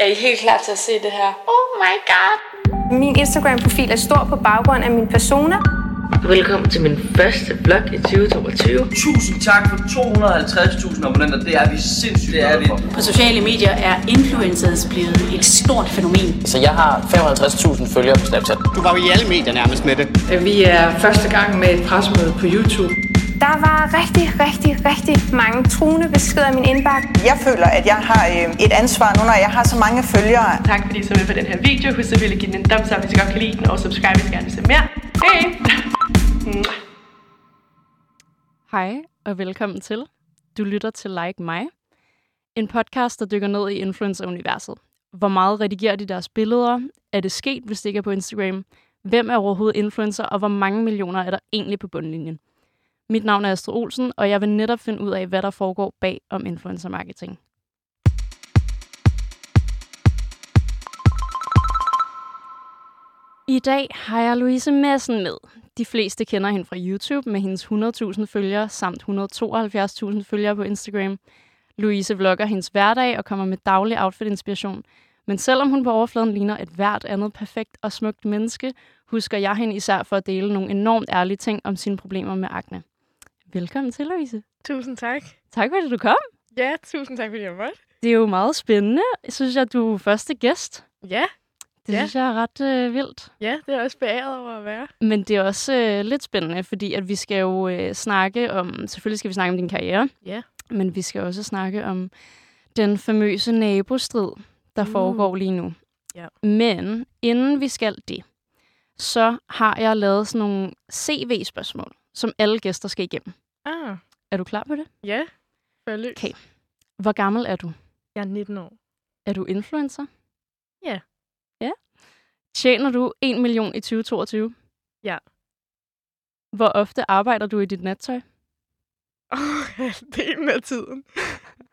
Er I helt klar til at se det her? Oh my god. Min Instagram-profil er stor på baggrund af min persona. Velkommen til min første vlog i 2022. Tusind tak for 250.000 abonnenter. Det er vi sindssygt det er vi. På sociale medier er influencers blevet et stort fænomen. Så jeg har 55.000 følgere på Snapchat. Du var jo i alle medier nærmest med det. Vi er første gang med et pressemøde på YouTube. Der var rigtig, rigtig, rigtig mange truende beskeder i min indbakke. Jeg føler, at jeg har øh, et ansvar nu, når jeg har så mange følgere. Tak fordi I så med på den her video. Husk selvfølgelig at give den en thumbs up, hvis I godt kan lide den, og subscribe, hvis I gerne vil se mere. Hej! Hej, og velkommen til. Du lytter til Like Mig. En podcast, der dykker ned i influencer-universet. Hvor meget redigerer de deres billeder? Er det sket, hvis det ikke er på Instagram? Hvem er overhovedet influencer, og hvor mange millioner er der egentlig på bundlinjen? Mit navn er Astrid Olsen, og jeg vil netop finde ud af, hvad der foregår bag om influencer marketing. I dag har jeg Louise Madsen med. De fleste kender hende fra YouTube med hendes 100.000 følgere samt 172.000 følgere på Instagram. Louise vlogger hendes hverdag og kommer med daglig outfit-inspiration. Men selvom hun på overfladen ligner et hvert andet perfekt og smukt menneske, husker jeg hende især for at dele nogle enormt ærlige ting om sine problemer med akne. Velkommen til, Louise. Tusind tak. Tak fordi du kom. Ja, tusind tak fordi jeg måtte. Det er jo meget spændende. Jeg synes, at du er første gæst. Ja. Det ja. synes jeg er ret øh, vildt. Ja, det er også beæret over at være. Men det er også øh, lidt spændende, fordi at vi skal jo øh, snakke om, selvfølgelig skal vi snakke om din karriere, ja. men vi skal også snakke om den famøse nabostrid, der mm. foregår lige nu. Ja. Men inden vi skal det, så har jeg lavet sådan nogle CV-spørgsmål, som alle gæster skal igennem. Ah. Er du klar på det? Ja, følge. Okay. Hvor gammel er du? Jeg er 19 år. Er du influencer? Ja. Ja. Tjener du 1 million i 2022? Ja. Hvor ofte arbejder du i dit nattøj? Oh, halvdelen af tiden.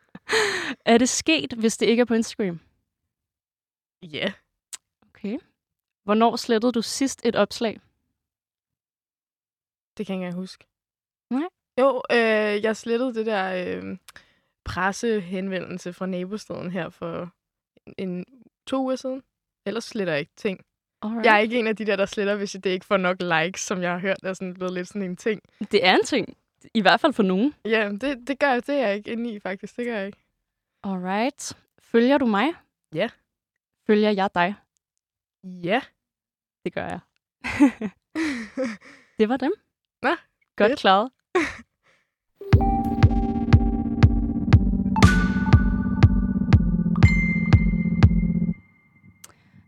er det sket, hvis det ikke er på Instagram? Ja. Okay. Hvornår slettede du sidst et opslag? Det kan jeg ikke huske. Nej. Jo, øh, jeg slettede det der øh, pressehenvendelse fra nabostaden her for en, to uger siden. Ellers sletter jeg ikke ting. Alright. Jeg er ikke en af de der, der sletter, hvis det ikke får nok likes, som jeg har hørt, er sådan blevet lidt sådan en ting. Det er en ting. I hvert fald for nogen. Ja, det, det gør jeg. Det er jeg ikke inde i, faktisk. Det gør jeg ikke. Alright. Følger du mig? Ja. Følger jeg dig? Ja. Det gør jeg. det var dem. Nå, Godt fedt. klaret.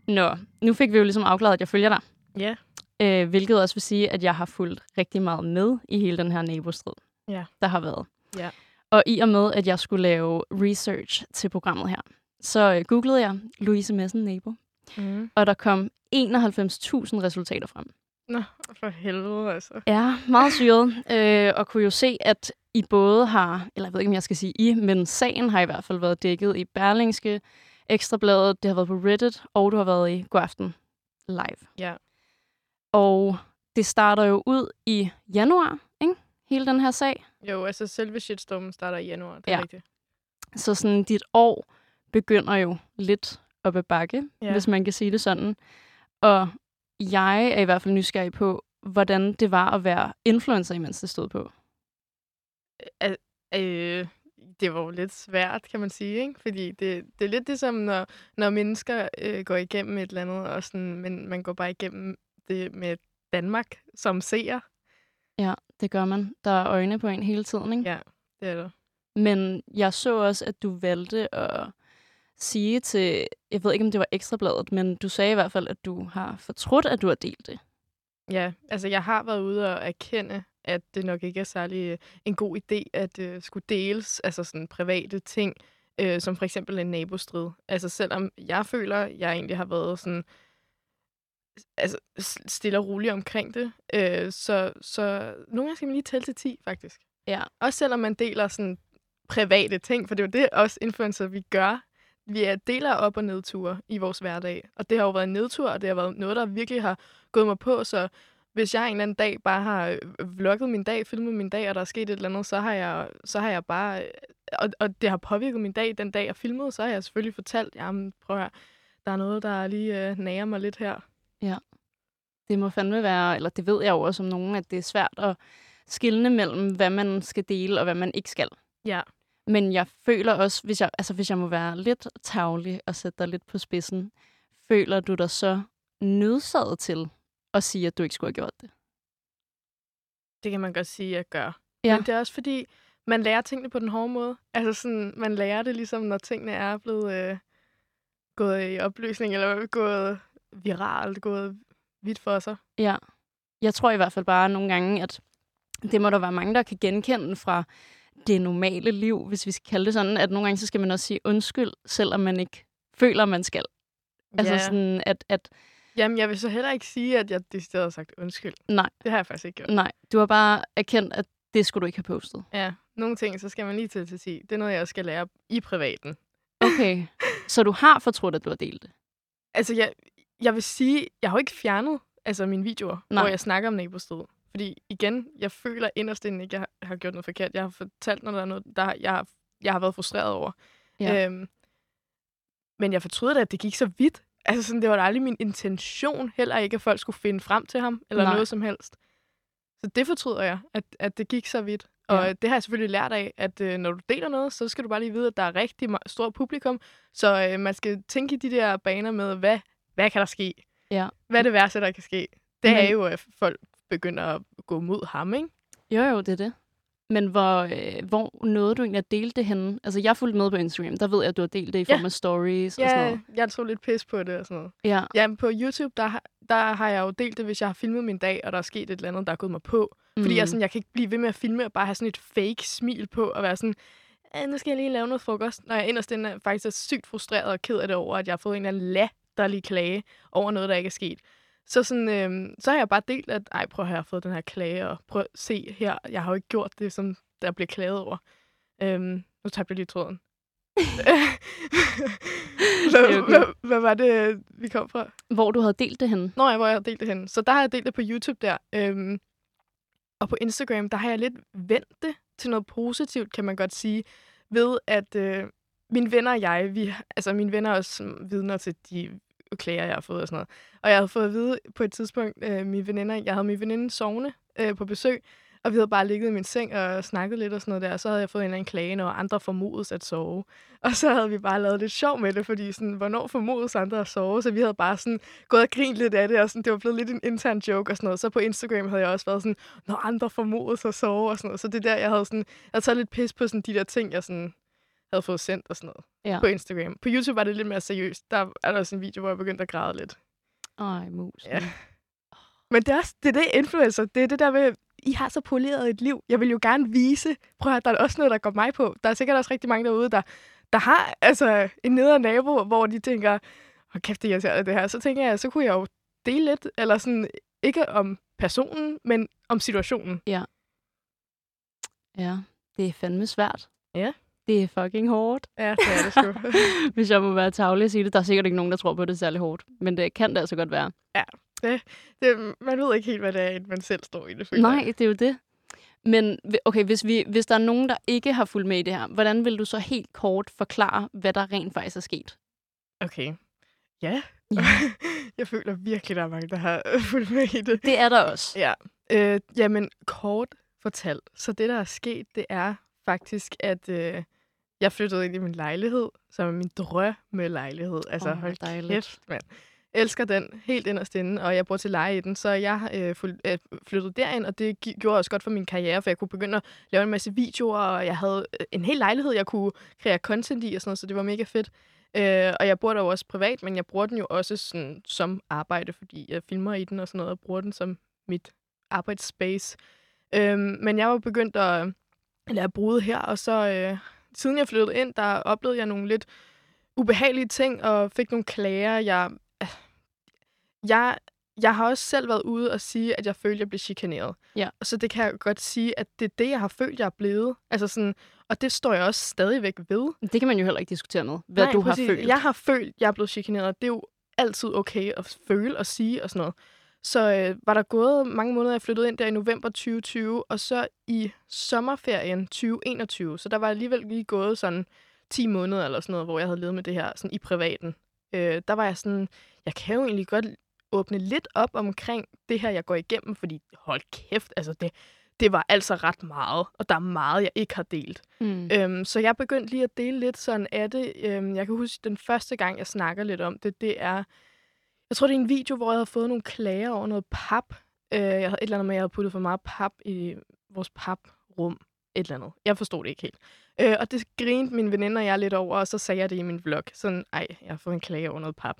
Nå, nu fik vi jo ligesom afklaret, at jeg følger dig. Ja. Øh, hvilket også vil sige, at jeg har fulgt rigtig meget med i hele den her nabostrid, ja. der har været. Ja. Og i og med, at jeg skulle lave research til programmet her, så øh, googlede jeg Louise Messen nabo. Mm. Og der kom 91.000 resultater frem. Nå, for helvede altså. Ja, meget syret. øh, og kunne jo se, at I både har, eller jeg ved ikke, om jeg skal sige I, men sagen har i hvert fald været dækket i Berlingske, Ekstrabladet, det har været på Reddit, og du har været i Godaften live. Ja. Og det starter jo ud i januar, ikke? Hele den her sag. Jo, altså selve shitstormen starter i januar, det er Ja. rigtigt. Så sådan dit år begynder jo lidt op ad bakke, Ja. hvis man kan sige det sådan. Og jeg er i hvert fald nysgerrig på, hvordan det var at være influencer, imens det stod på. Øh, øh, det var jo lidt svært, kan man sige, ikke? Fordi det, det er lidt ligesom, når, når mennesker øh, går igennem et eller andet, og sådan, men man går bare igennem det med Danmark som seer. Ja, det gør man. Der er øjne på en hele tiden, ikke? Ja, det er der. Men jeg så også, at du valgte at sige til, jeg ved ikke, om det var Ekstrabladet, men du sagde i hvert fald, at du har fortrudt, at du har delt det. Ja, altså jeg har været ude og erkende, at det nok ikke er særlig øh, en god idé at øh, skulle deles, altså sådan private ting, øh, som for eksempel en nabostrid. Altså selvom jeg føler, jeg egentlig har været sådan altså stille og rolig omkring det, øh, så, så nogle gange skal man lige tælle til 10, faktisk. Ja. Også selvom man deler sådan private ting, for det er jo det, også influencer, vi gør. Vi er deler op- og nedture i vores hverdag, og det har jo været en nedtur, og det har været noget, der virkelig har gået mig på, så hvis jeg en eller anden dag bare har øh, vlogget min dag, filmet min dag, og der er sket et eller andet, så har jeg, så har jeg bare øh, og, og det har påvirket min dag den dag, jeg filmede, så har jeg selvfølgelig fortalt, jamen prøv at der er noget, der lige øh, nager mig lidt her. Ja. Det må fandme være, eller det ved jeg jo også om nogen, at det er svært at skille mellem, hvad man skal dele og hvad man ikke skal. Ja. Men jeg føler også, hvis jeg, altså hvis jeg må være lidt tavlig og sætte dig lidt på spidsen, føler du dig så nødsaget til at sige, at du ikke skulle have gjort det? Det kan man godt sige, at jeg gør. Ja. Men det er også fordi, man lærer tingene på den hårde måde. Altså sådan, man lærer det ligesom, når tingene er blevet øh, gået i opløsning, eller gået viralt, gået vidt for sig. Ja. Jeg tror i hvert fald bare nogle gange, at det må der være mange, der kan genkende fra det normale liv, hvis vi skal kalde det sådan, at nogle gange så skal man også sige undskyld, selvom man ikke føler, man skal. Altså Ja. sådan, at, at Jamen, jeg vil så heller ikke sige, at jeg decideret har sagt undskyld. nej, Det har jeg faktisk ikke gjort. nej, du har bare erkendt, at det skulle du ikke have postet. Ja, nogle ting, så skal man lige til at sige. Det er noget, jeg også skal lære i privaten. Okay, så du har fortrudt, at du har delt det? Altså, jeg, jeg vil sige, jeg har jo ikke fjernet altså, mine videoer, Nej. hvor jeg snakker om nabostrid. Fordi igen, jeg føler inderst inde ikke, jeg har, gjort noget forkert. Jeg har fortalt, når der er noget, der jeg har, jeg har været frustreret over. Ja. Øhm, men jeg fortryder da, at det gik så vidt. Altså, sådan, det var da aldrig min intention heller ikke, at folk skulle finde frem til ham, eller Nej. Noget som helst. Så det fortryder jeg, at, at det gik så vidt. Og Ja. det har jeg selvfølgelig lært af, at øh, når du deler noget, så skal du bare lige vide, at der er rigtig stort publikum. Så øh, man skal tænke i de der baner med, hvad, hvad kan der ske? Ja. Hvad er det værste, der kan ske? Det Men- er jo, at folk begynder at gå mod ham, ikke? Jo, jo, det er det. Men hvor, øh, hvor nåede du egentlig at dele det henne? Altså, jeg fulgte med på Instagram. Der ved jeg, at du har delt det i Ja. form af stories og sådan Ja, noget. jeg tog lidt pis på det og sådan noget. Ja, Ja, på YouTube, der, der har jeg jo delt det, hvis jeg har filmet min dag, og der er sket et eller andet, der er gået mig på. Fordi Mm. jeg, er sådan, jeg kan ikke blive ved med at filme og bare have sådan et fake smil på, og være sådan, "Ah, nu skal jeg lige lave noget frokost. Når jeg inderst inde er faktisk er sygt frustreret og ked af det over, at jeg har fået en eller anden latterlig klage over noget, der ikke er sket. Så, sådan, øhm, så har jeg bare delt, at ej, prøv at har fået den her klage, og prøv at se her, jeg har jo ikke gjort det, som der bliver klaget over. Øhm, nu tabte jeg lige tråden. hvad, hvad, hvad var det, vi kom fra? hvor du havde delt det henne. Nå ja, hvor jeg har delt det henne. Så der har jeg delt det på YouTube der. Øhm, og på Instagram, der har jeg lidt vendt det til noget positivt, kan man godt sige. Ved at øh, mine venner og jeg, vi, altså mine venner er også vidner til de klager, jeg har fået og sådan noget. Og jeg havde fået at vide på et tidspunkt, øh, mine veninder, jeg havde min veninde sovende øh, på besøg, og vi havde bare ligget i min seng og snakket lidt og sådan noget der, og så havde jeg fået en eller anden klage, når andre formodes at sove. Og så havde vi bare lavet lidt sjov med det, fordi sådan, hvornår formodes andre at sove? Så vi havde bare sådan gået og grint lidt af det, og sådan, det var blevet lidt en intern joke og sådan noget. Så på Instagram havde jeg også været sådan, når andre formodes at sove og sådan noget. Så det der, jeg havde sådan, jeg havde taget lidt pis på sådan de der ting, jeg sådan havde fået sendt og sådan noget Ja. på Instagram. På YouTube var det lidt mere seriøst. Der er der også en video, hvor jeg begyndte at græde lidt. Ej, mus. Ja. Men det er, også, det er det influencer. Det er det der med, I har så poleret et liv. Jeg vil jo gerne vise, prøv at der er også noget, der går mig på. Der er sikkert også rigtig mange derude, der, der har altså en nedre nabo, hvor de tænker, hvor kæft, det er irriterende, det her. Så tænker jeg, så kunne jeg jo dele lidt, eller sådan, ikke om personen, men om situationen. Ja, det er fandme svært. Ja. Det er fucking hårdt. Ja, det er det sgu. Hvis jeg må være tavlig at sige det. Der er sikkert ikke nogen, der tror på, at det er særlig hårdt. Men det kan det altså godt være. det, man ved ikke helt, hvad det er, man selv står i det. Nej, det er jo det. Men okay, hvis, vi, hvis der er nogen, der ikke har fulgt med i det her, hvordan vil du så helt kort forklare, hvad der rent faktisk er sket? Okay. Ja. Ja. jeg føler virkelig, der er mange, der har fulgt med i det. Det er der også. Ja. Øh, jamen, kort fortalt. Så det, der er sket, det er faktisk, at øh, jeg flyttede ind i min lejlighed, som er min drømme lejlighed. Altså, oh, hold dejligt. kæft, mand. Elsker den helt inderst inde, og jeg bor til leje i den, så jeg øh, øh, flyttede derind, og det gjorde også godt for min karriere, for jeg kunne begynde at lave en masse videoer, og jeg havde øh, en hel lejlighed, jeg kunne kreere content i og sådan noget, så det var mega fedt. Øh, og jeg bruger der jo også privat, men jeg bruger den jo også sådan, som arbejde, fordi jeg filmer i den og sådan noget, og bruger den som mit arbejdsspace. Øh, men jeg var begyndt at lade brude her, og så øh, siden jeg flyttede ind, der oplevede jeg nogle lidt ubehagelige ting, og fik nogle klager. Jeg, øh, jeg, jeg har også selv været ude og sige, at jeg følte, at jeg blev chikaneret. Ja. Og så det kan jeg godt sige, at det er det, jeg har følt, jeg er blevet. Altså sådan, og det står jeg også stadigvæk ved. Det kan man jo heller ikke diskutere med, hvad Nej, du præcis. har følt. Jeg har følt, jeg er blevet chikaneret. Det er jo altid okay at føle og sige og sådan noget. Så øh, var der gået mange måneder, jeg flyttede ind der i november 2020, og så i sommerferien 2021, så der var alligevel lige gået sådan 10 måneder eller sådan noget, hvor jeg havde levet med det her sådan i privaten. Øh, der var jeg sådan, jeg kan jo egentlig godt åbne lidt op omkring det her, jeg går igennem, fordi hold kæft, altså det, det var altså ret meget, og der er meget, jeg ikke har delt. Mm. Øhm, så jeg begyndte lige at dele lidt sådan af det. Øhm, jeg kan huske, den første gang, jeg snakker lidt om det, det er, jeg tror, det er en video, hvor jeg havde fået nogle klager over noget pap. Øh, jeg havde et eller andet med, at jeg havde puttet for meget pap i vores paprum. Et eller andet. Jeg forstod det ikke helt. Øh, og det grinede mine veninder og jeg lidt over, og så sagde jeg det i min vlog. Sådan, ej, jeg har fået en klage over noget pap.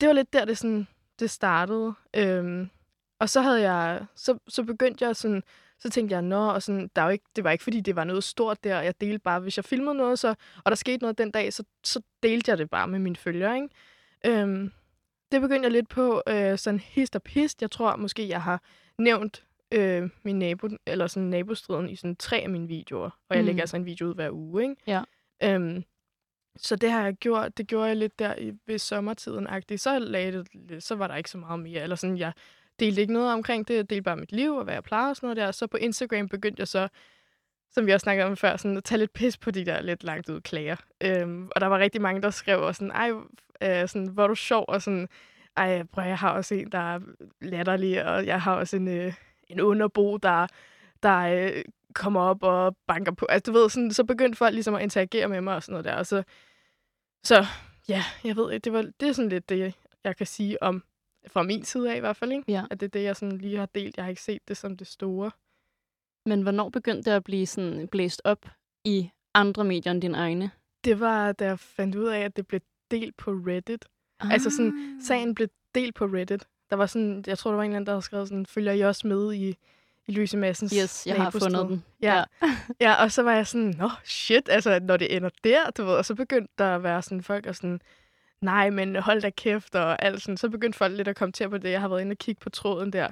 Det var lidt der, det, sådan, det startede. Øhm, og så havde jeg, så, så begyndte jeg sådan, så tænkte jeg, nå, og sådan, der var ikke, det var ikke, fordi det var noget stort der, jeg delte bare, hvis jeg filmede noget, så, og der skete noget den dag, så, så delte jeg det bare med mine følgere, ikke? Øhm, det begyndte jeg lidt på, øh, sådan hist og pist. Jeg tror måske, jeg har nævnt øh, min nabo, eller sådan nabostriden i sådan tre af mine videoer, og jeg mm. lægger altså en video ud hver uge, ikke? Ja. Øhm, så det har jeg gjort, det gjorde jeg lidt der i, ved sommertiden -agtigt. Så, lagde det, så var der ikke så meget mere, eller sådan, jeg delte ikke noget omkring det, jeg delte bare mit liv og hvad jeg plejer og sådan noget der. Så på Instagram begyndte jeg så, som vi også snakkede om før, sådan at tage lidt pis på de der lidt langt ud klager. Øhm, og der var rigtig mange, der skrev og sådan, ej, øh, sådan, hvor er du sjov, og sådan, ej, prøv, jeg har også en, der er latterlig, og jeg har også en, øh, en underbo, der, der øh, kommer op og banker på. Altså, du ved, sådan, så begyndte folk ligesom at interagere med mig og sådan noget der. Og så, så ja, jeg ved det, var, det er sådan lidt det, jeg kan sige om, fra min side af i hvert fald, ikke? Ja. At det er det, jeg sådan lige har delt. Jeg har ikke set det som det store. Men hvornår begyndte det at blive sådan blæst op i andre medier end dine egne? Det var, da jeg fandt ud af, at det blev delt på Reddit. Ah. Altså sådan, sagen blev delt på Reddit. Der var sådan, jeg tror, der var en eller anden, der havde skrevet sådan, følger I også med i, i Louise Massens Yes, jeg har fundet den. Ja. ja. ja, og så var jeg sådan, nå shit, altså når det ender der, du ved, og så begyndte der at være sådan folk og sådan, nej, men hold da kæft, og alt sådan. Så begyndte folk lidt at kommentere på det. Jeg har været inde og kigge på tråden der.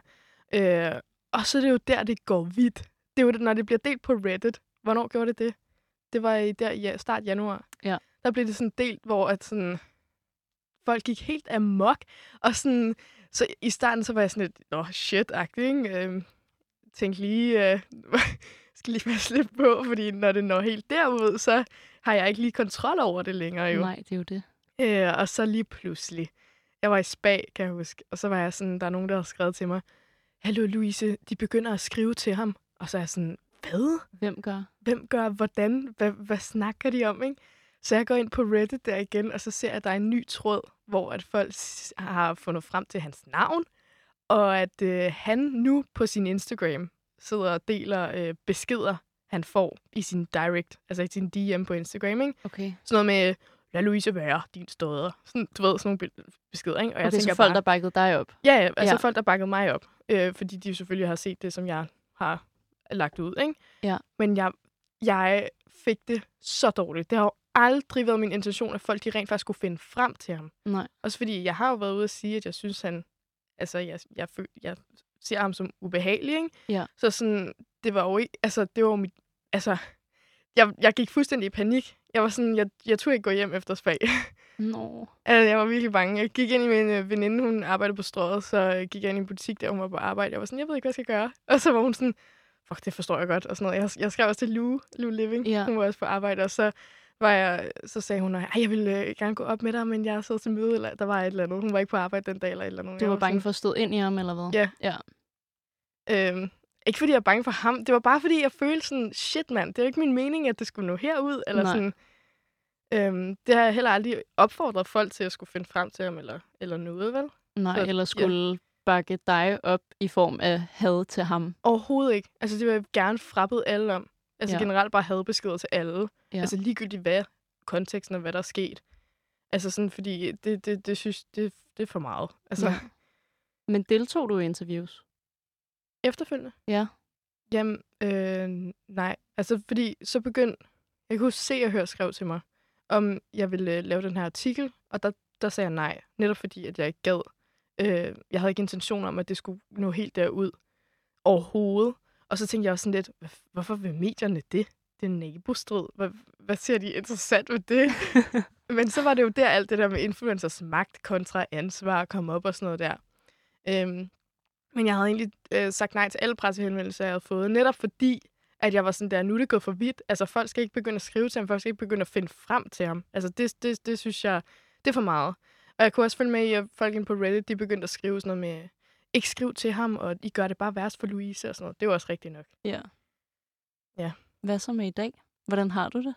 Øh, og så er det jo der, det går vidt. Det er jo, når det bliver delt på Reddit. Hvornår gjorde det det? Det var i der ja, start januar. Ja. Der blev det sådan delt, hvor at sådan, folk gik helt amok. Og sådan, så i starten så var jeg sådan lidt, åh, shit-agtig, ikke? Øh, tænkte lige, øh, skal lige passe lidt på, fordi når det når helt derud, så har jeg ikke lige kontrol over det længere jo. Nej, det er jo det. Øh, og så lige pludselig, jeg var i spa, kan jeg huske, og så var jeg sådan, der er nogen, der har skrevet til mig, Hallo Louise, de begynder at skrive til ham. Og så er jeg sådan, hvad? Hvem gør? Hvem gør? Hvordan? Hvad, hvad snakker de om, ikke? Så jeg går ind på Reddit der igen, og så ser jeg, at der er en ny tråd, hvor at folk har fundet frem til hans navn, og at øh, han nu på sin Instagram sidder og deler øh, beskeder, han får i sin direct, altså i sin DM på Instagram, ikke? Okay. Sådan noget med, lad Louise være din støder. Sådan, du ved, sådan nogle beskeder, ikke? Og jeg okay, tænker så folk, bare, der bakkede dig op? Ja, ja altså ja. folk, der bakkede mig op. Øh, fordi de selvfølgelig har set det, som jeg har lagt ud, ikke? Ja. Men jeg, jeg fik det så dårligt. Det har jo aldrig været min intention, at folk de rent faktisk skulle finde frem til ham. Nej. Også fordi, jeg har jo været ude at sige, at jeg synes, han... Altså, jeg, jeg, jeg, jeg ser ham som ubehagelig, ikke? Ja. Så sådan, det var jo ikke... Altså, det var jo mit... Altså, jeg, jeg gik fuldstændig i panik. Jeg var sådan, jeg, jeg turde ikke gå hjem efter spag. Nå. altså, jeg var virkelig bange. Jeg gik ind i min øh, veninde, hun arbejdede på strået, så gik jeg ind i en butik, der hun var på arbejde. Jeg var sådan, jeg ved ikke, hvad jeg skal gøre. Og så var hun sådan, fuck, det forstår jeg godt. Og sådan noget. Jeg, jeg skrev også til Lou, Lou Living. Ja. Hun var også på arbejde, og så var jeg, så sagde hun, at jeg ville øh, gerne gå op med dig, men jeg sad til møde, eller der var et eller andet. Hun var ikke på arbejde den dag, eller et eller andet. Du var, var bange sådan, for at stå ind i ham, eller hvad? Ja. ja. Øhm, ikke fordi jeg er bange for ham. Det var bare fordi, jeg følte sådan, shit mand, det er ikke min mening, at det skulle nå herud. Eller Nej. sådan, øhm, det har jeg heller aldrig opfordret folk til at skulle finde frem til ham, eller, eller noget, vel? Nej, Så, eller skulle ja. Bakke dig op i form af had til ham. Overhovedet ikke. Altså, det vil jeg gerne frappede alle om. Altså Ja. generelt bare hadbeskeder til alle. Ja. Altså ligegyldigt hvad konteksten og hvad der er sket. Altså sådan, fordi det, det, det synes, det, det er for meget. Altså, Ja. Men deltog du i interviews? efterfølgende. Ja. Jamen, øh, nej. Altså, fordi så begyndte... Jeg huske, se og høre skrev til mig, om jeg ville øh, lave den her artikel, og der, der sagde jeg nej. Netop fordi, at jeg ikke gad. Øh, jeg havde ikke intention om, at det skulle nå helt derud overhovedet. Og så tænkte jeg også sådan lidt, "Hvad- hvorfor vil medierne det? Det er nabostrid. Hvad, hvad ser de interessant ved det? Men så var det jo der alt det der med influencers magt kontra ansvar kom op og sådan noget der. Øhm, Men jeg havde egentlig øh, sagt nej til alle pressehenvendelser, jeg havde fået, netop fordi, at jeg var sådan der, nu er det gået for vidt. Altså, folk skal ikke begynde at skrive til ham, folk skal ikke begynde at finde frem til ham. Altså, det, det, det synes jeg, det er for meget. Og jeg kunne også følge med i, at folk på Reddit, de begyndte at skrive sådan noget med, ikke skriv til ham, og I gør det bare værst for Louise og sådan noget. Det var også rigtigt nok. Ja. Ja. Hvad så med i dag? Hvordan har du det?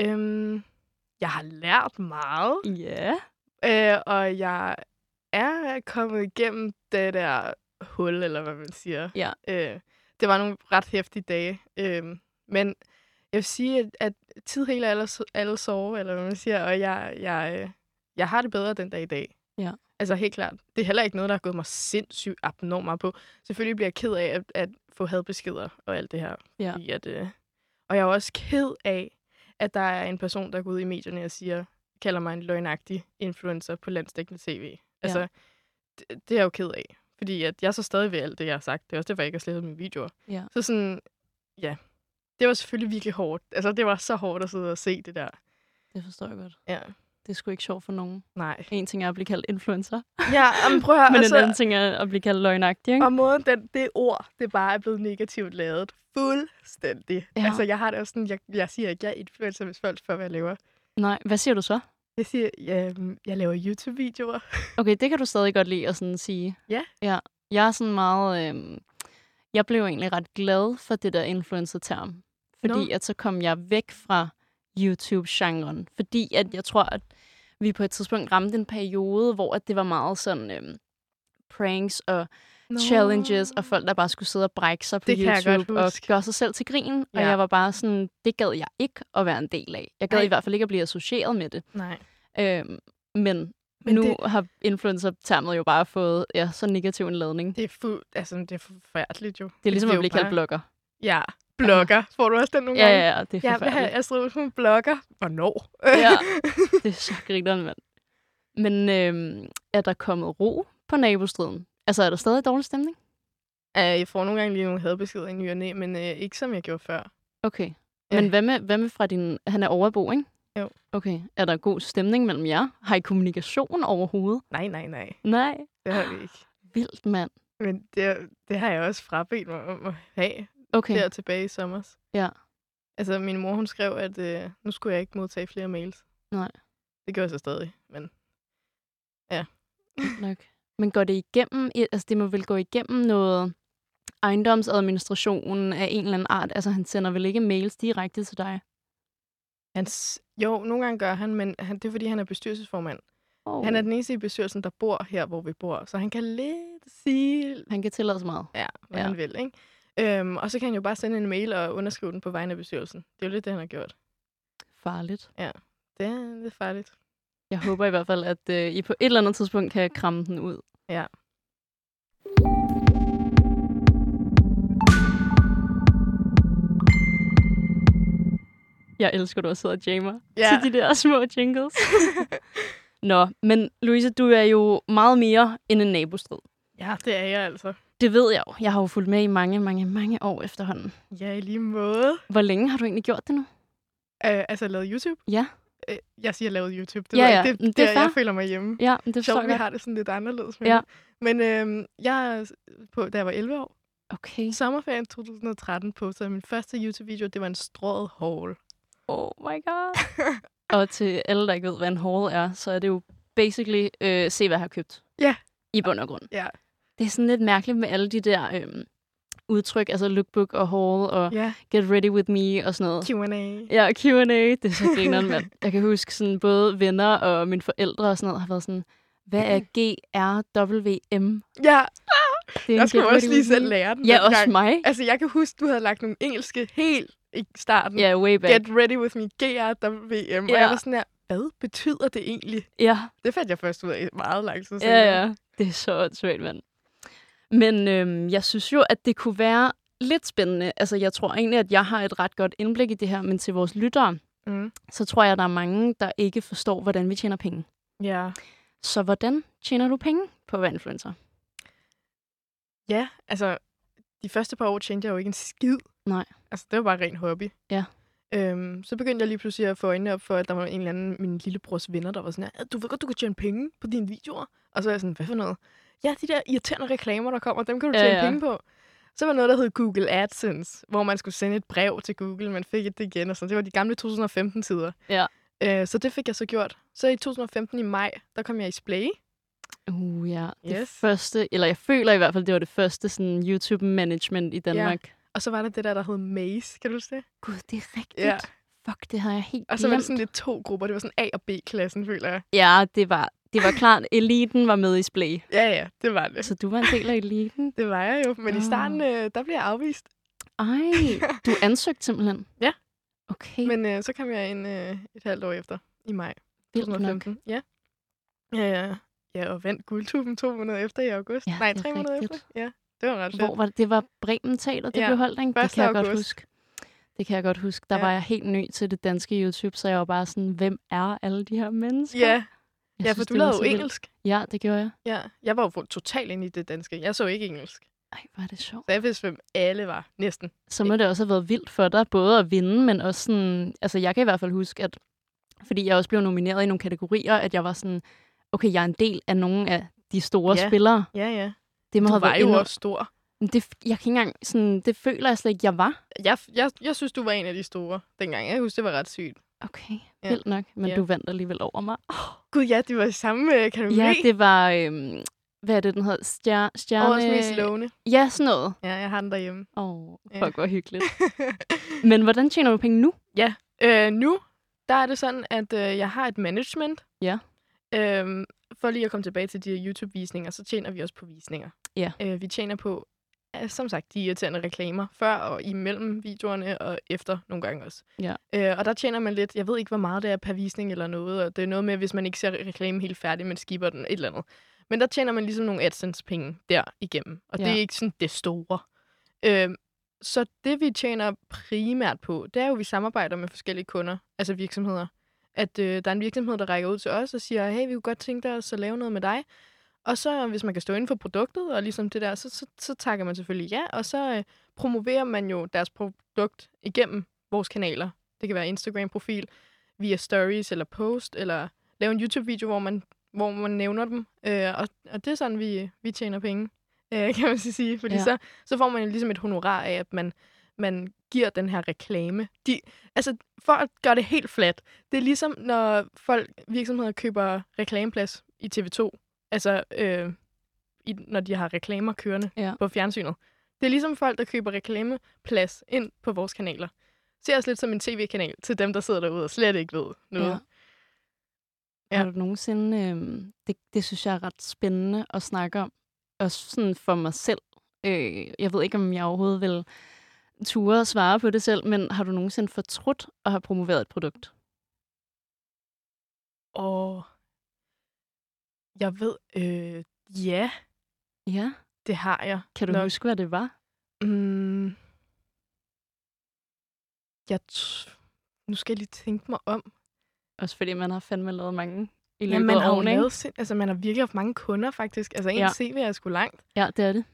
Øhm, jeg har lært meget. Ja. Øh, og jeg er kommet igennem det der hul, eller hvad man siger. Ja. Øh, det var nogle ret hæftige dage. Øh, men jeg vil sige, at, at tid hele alle, alle sove, eller hvad man siger, og jeg, jeg, øh, jeg har det bedre den dag i dag. Ja. Altså helt klart. Det er heller ikke noget, der har gået mig sindssygt abnormt meget på. Selvfølgelig bliver jeg ked af at, at få hadbeskeder og alt det her. Ja. Fordi at, øh, og jeg er også ked af, at der er en person, der går ud i medierne og siger, kalder mig en løgnagtig influencer på landsdækkende tv. Altså, Ja. det, det er jeg jo ked af. Fordi at jeg så stadig ved alt det, jeg har sagt. Det er også derfor, jeg ikke har slettet mine videoer. Ja. Så sådan, ja. Det var selvfølgelig virkelig hårdt. Altså, det var så hårdt at sidde og se det der. Det forstår jeg godt. Ja. Det er sgu ikke sjovt for nogen. Nej. En ting er at blive kaldt influencer. Ja, men prøv at høre, Men altså- en anden ting er at blive kaldt løgnagtig, ikke? Og måden, den, det ord, det bare er blevet negativt lavet. Fuldstændig. Ja. Altså, jeg har det også sådan, jeg, jeg siger ikke, jeg er influencer, hvis folk spørger, hvad jeg laver. Nej, hvad siger du så? Jeg siger, ja, jeg laver YouTube-videoer. Okay, det kan du stadig godt lide at sådan sige. Ja. Ja. Jeg er sådan meget... Øhm, jeg blev egentlig ret glad for det der influencer-term. Fordi Nå. at så kom jeg væk fra YouTube-genren. Fordi at jeg tror, at vi på et tidspunkt ramte en periode, hvor at det var meget sådan øhm, pranks og Nå. challenges, og folk, der bare skulle sidde og brække sig på Det YouTube og gøre sig selv til grin. Og Ja. jeg var bare sådan, det gad jeg ikke at være en del af. Jeg gad Nej. i hvert fald ikke at blive associeret med det. Nej. Øhm, men, Men nu det- det... har influencer-termet jo bare fået ja, så negativ en ladning. Det er, fu- altså, det er forfærdeligt jo. Det er ligesom jo at blive kaldt blogger. Ja, blogger. Får du også den nogle Ja, gange? ja, ja, det er forfærdeligt. jeg skrevet som blogger? Hvornår? Ja, det er så grineren, mand. Men øhm, er der kommet ro på nabostriden? Altså, er der stadig dårlig stemning? Uh, jeg får nogle gange lige nogle hadbeskeder i ny og næ, men uh, ikke som jeg gjorde før. Okay. Ja. Men hvad med, hvad med fra din... Han er overbo, ikke? Jo. Okay. Er der god stemning mellem jer? Har I kommunikation overhovedet? Nej, nej, nej. Nej. Det har vi ikke. Vildt, mand. Men det, det har jeg også frabedt mig om at have Okay. der tilbage i sommer. Ja. Altså, min mor, hun skrev, at øh, nu skulle jeg ikke modtage flere mails. Nej. Det gør jeg så stadig, men ja. Nok. Men går det igennem, altså det må vel gå igennem noget ejendomsadministration af en eller anden art? Altså han sender vel ikke mails direkte til dig? Hans, jo, nogle gange gør han, men han, det er, fordi han er bestyrelsesformand. Oh. Han er den eneste i bestyrelsen, der bor her, hvor vi bor. Så han kan lidt sige... Han kan tillade sig meget. Ja, hvad ja. han vil, ikke? Øhm, og så kan han jo bare sende en mail og underskrive den på vegne af bestyrelsen. Det er jo lidt det, han har gjort. Farligt. Ja, det er lidt farligt. Jeg håber i hvert fald, at øh, I på et eller andet tidspunkt kan kramme den ud. Ja. Jeg elsker, at du har siddet og jammer Ja. til de der små jingles. Nå, men Louise, du er jo meget mere end en nabostrid. Ja, det er jeg altså. Det ved jeg jo. Jeg har jo fulgt med i mange, mange, mange år efterhånden. Ja, i lige måde. Hvor længe har du egentlig gjort det nu? Øh, altså, lavet YouTube? Ja. Øh, jeg siger lavet YouTube. Det, Ja, var ja, ikke det, det, det er der, jeg føler mig hjemme. Ja, det forstår Sjovt, jeg vi har det sådan lidt anderledes. Men, Ja. men øhm, jeg, er på, da jeg var 11 år, Okay. sommerferien 2013, postede min første YouTube-video. Det var en strået haul. Oh my god. og til alle, der ikke ved, hvad en haul er, så er det jo basically, øh, se hvad jeg har købt. Ja. I bund og grund. Ja. Det er sådan lidt mærkeligt med alle de der øh, udtryk, altså lookbook og haul og Ja. get ready with me og sådan noget. Q&A. Ja, Q&A, det er så grineren, mand. Jeg kan huske sådan både venner og mine forældre og sådan noget har været sådan, hvad er GRWM? Ja, Det er jeg skulle også lige selv lære den. Ja, også mig. Altså, jeg kan huske, du havde lagt nogle engelske helt i starten. Ja, way back. Get ready with me, GRWM. Og Ja. jeg var sådan her, hvad betyder det egentlig? Ja, Det fandt jeg først ud af meget lang tid siden. Ja, ja. Det er så åndssvagt, mand. Men øhm, jeg synes jo, at det kunne være lidt spændende. Altså, jeg tror egentlig, at jeg har et ret godt indblik i det her, men til vores lyttere, Mm. så tror jeg, at der er mange, der ikke forstår, hvordan vi tjener penge. Ja. Så hvordan tjener du penge på at være influencer? Ja, altså, de første par år tjente jeg jo ikke en skid. Nej. Altså, det var bare ren hobby. Ja. Øhm, så begyndte jeg lige pludselig at få øjnene op for, at der var en eller anden min lillebrors venner, der var sådan her, du ved godt, du kan tjene penge på dine videoer. Og så er jeg sådan, hvad for noget? Ja, de der irriterende reklamer, der kommer, dem kan du Ja, tjene ja. penge på. Så var noget, der hed Google AdSense, hvor man skulle sende et brev til Google, man fik et igen, og sådan. Det var de gamle 2015-tider. Ja. Øh, så det fik jeg så gjort. Så i 2015 i maj, der kom jeg i Splay. Uh, ja. Det Yes. første, eller jeg føler i hvert fald, det var det første sådan, YouTube-management i Danmark. Og så var der det der, der hed Maze. Kan du huske det? Gud, det er rigtigt. Ja. Fuck, det har jeg helt Og så var det sådan lidt to grupper. Det var sådan A- og B-klassen, føler jeg. Ja, det var, det var klart, eliten var med i Splay. Ja, ja, det var det. Så du var en del af eliten. Det var jeg jo. Men i Ah. starten, øh, der blev jeg afvist. Ej, du ansøgte simpelthen? Ja. Okay, Men øh, så kom jeg ind øh, et halvt år efter, i maj vildt nok. 2015. Ja. Ja, ja. Ja, og vandt guldtuben to måneder efter i august. Ja, Nej, tre måneder rigtigt. efter. Ja, det var ret fedt. Hvor var det? Det var Bremen Teater, det Ja, blev holdt, ikke? Det 1. kan jeg godt august. huske. Det kan jeg godt huske. Der Ja. var jeg helt ny til det danske YouTube, så jeg var bare sådan, hvem er alle de her mennesker? Ja, Jeg ja for synes, du det var lavede jo vildt. engelsk. Ja, det gjorde jeg. Ja, jeg var jo totalt inde i det danske. Jeg så ikke engelsk. Ej, hvor er det sjovt. Så jeg vidste, hvem alle var. Næsten. Så må det også have været vildt for dig, både at vinde, men også sådan... Altså, jeg kan i hvert fald huske, at fordi jeg også blev nomineret i nogle kategorier, at jeg var sådan, okay, jeg er en del af nogle af de store Ja. spillere. Ja, ja. Det må Du have var været jo endnu- også stor. Men Det, jeg kan ikke engang, sådan, det føler jeg slet ikke, jeg var. Jeg, jeg, jeg synes, du var en af de store dengang. Jeg husker, det var ret sygt. Okay, Ja. vildt nok. Men Ja. du vandt alligevel over mig. Gud, ja, de var i samme øh, kategori. Ja, det var, øhm, hvad er det, den hedder? Stjer, stjerne... Årets mest lovende. Ja, sådan noget. Ja, jeg har den derhjemme. Åh, oh, Ja. fuck, hvor hyggeligt. Men hvordan tjener du penge nu? Øh, nu, der er det sådan, at øh, jeg har et management. Ja. Øhm, for lige at komme tilbage til de her YouTube-visninger, så tjener vi også på visninger. Ja. Øh, vi tjener på, øh, som sagt, de irriterende reklamer, før og imellem videoerne, og efter nogle gange også. Ja. Øh, og der tjener man lidt, jeg ved ikke, hvor meget det er per visning eller noget, og det er noget med, hvis man ikke ser reklamen helt færdig, men skipper den, et eller andet. Men der tjener man ligesom nogle AdSense-penge der igennem, og ja. det er ikke sådan det store. Øh, så det, vi tjener primært på, det er jo, at vi samarbejder med forskellige kunder, altså virksomheder. At øh, der er en virksomhed, der rækker ud til os og siger, hey, vi kunne godt tænke os at lave noget med dig. Og så, hvis man kan stå inden for produktet og ligesom det der, så, så, så takker man selvfølgelig ja. Og så øh, promoverer man jo deres produkt igennem vores kanaler. Det kan være Instagram-profil, via stories eller post, eller lave en YouTube-video, hvor man, hvor man nævner dem. Øh, og, og det er sådan, vi, vi tjener penge, øh, kan man så sige. Fordi Ja. så, så får man jo ligesom et honorar af, at man, man giver den her reklame. De, altså, for at gøre det helt flat, det er ligesom, når folk, virksomheder køber reklameplads i TV2. Altså, øh, i, når de har reklamer kørende Ja. på fjernsynet. Det er ligesom folk, der køber reklameplads ind på vores kanaler. Ser os lidt som en tv-kanal til dem, der sidder derude og slet ikke ved noget. Ja. Ja. Har du nogensinde... Øhm, det, det synes jeg er ret spændende at snakke om. Også sådan for mig selv. Øh, jeg ved ikke, om jeg overhovedet vil ture og svare på det selv, men har du nogensinde fortrudt at have promoveret et produkt? Og jeg ved, øh, ja, Ja. det har jeg. Kan du Nok. huske, hvad det var? Mm, jeg nu skal jeg lige tænke mig om. Også fordi man har fandme lavet mange i løbet Ja, man af har årene, lavet, sind- altså man har virkelig haft mange kunder faktisk. Altså en Ja. CV er sgu langt. Ja, det er det.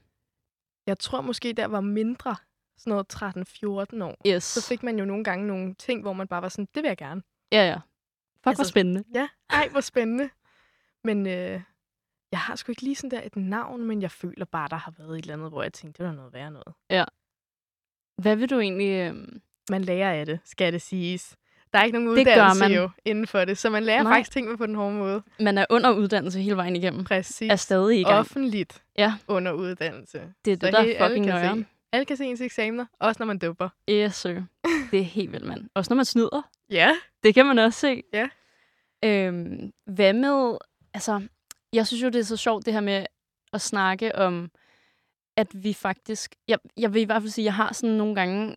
Jeg tror måske, der var mindre, sådan noget 13-14 år. Yes. Så fik man jo nogle gange nogle ting, hvor man bare var sådan, det vil jeg gerne. Ja, ja. Fuck, altså, hvor spændende. Ja, ej, hvor spændende. Men øh, jeg har sgu ikke lige sådan der et navn, men jeg føler bare, der har været et eller andet, hvor jeg tænkte, det var noget værre noget. Hvad vil du egentlig... Øhm, Man lærer af det, skal det siges. Der er ikke nogen Det uddannelse man. jo inden for det, så man lærer Nej. faktisk tingene på den hårde måde. man er under uddannelse hele vejen igennem. Præcis. Er stadig i gang. Offentligt Ja. under uddannelse. Det er det, Så der er alle fucking kan se. Alle kan se ens eksamener, også når man dupper. Yes, sir. Det er helt vildt, mand. Også når man snyder. Ja. Det kan man også se. Ja. Øhm, hvad med... Altså, jeg synes jo, det er så sjovt, det her med at snakke om, at vi faktisk... Jeg, jeg vil i hvert fald sige, at jeg har sådan nogle gange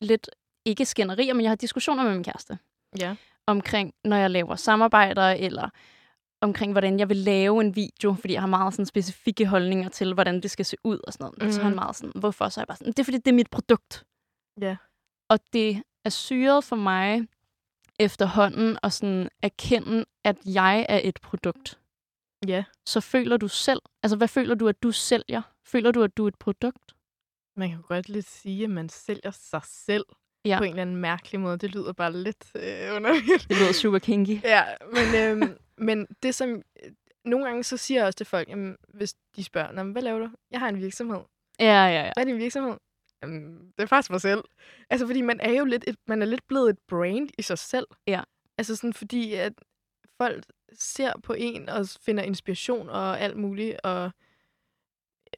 lidt... Ikke skænderier, men jeg har diskussioner med min kæreste. Ja. Omkring, når jeg laver samarbejder, eller omkring, hvordan jeg vil lave en video, fordi jeg har meget sådan specifikke holdninger til, hvordan det skal se ud og sådan noget. Mm. Så er han Mhm. meget sådan, hvorfor? Så er jeg bare sådan, det er fordi, det er mit produkt. Ja. Og det er syret for mig efterhånden at sådan erkende, at jeg er et produkt. Ja. Så føler du selv, altså hvad føler du, at du sælger? Føler du, at du er et produkt? Man kan godt lidt sige, at man sælger sig selv. Ja. på en eller anden mærkelig måde. Det lyder bare lidt øh, underligt. Det lyder super kinky. Ja, men, øhm, men det som... Nogle gange så siger jeg også til folk, jamen, hvis de spørger, "Nå, men hvad laver du? Jeg har en virksomhed. Ja, ja, ja. Hvad er din virksomhed? Jamen, det er faktisk mig selv. Altså, fordi man er jo lidt, et, man er lidt blevet et brand i sig selv. Ja. Altså sådan, fordi at folk ser på en og finder inspiration og alt muligt, og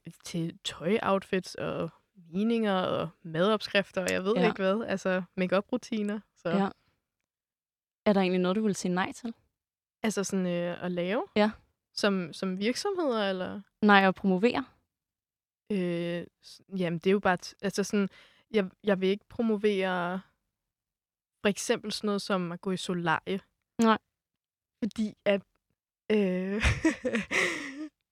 øh, til tøjoutfits og meninger og madopskrifter, og jeg ved Ja. ja. ikke hvad. Altså, make-up-rutiner. Så. Ja. Er der egentlig noget, du vil sige nej til? Altså sådan øh, at lave? Ja. Som, som virksomheder, eller? Nej, at promovere? Øh, jamen, det er jo bare... Altså sådan, jeg, jeg vil ikke promovere for eksempel sådan noget som at gå i solarie. Nej. Fordi at... Øh,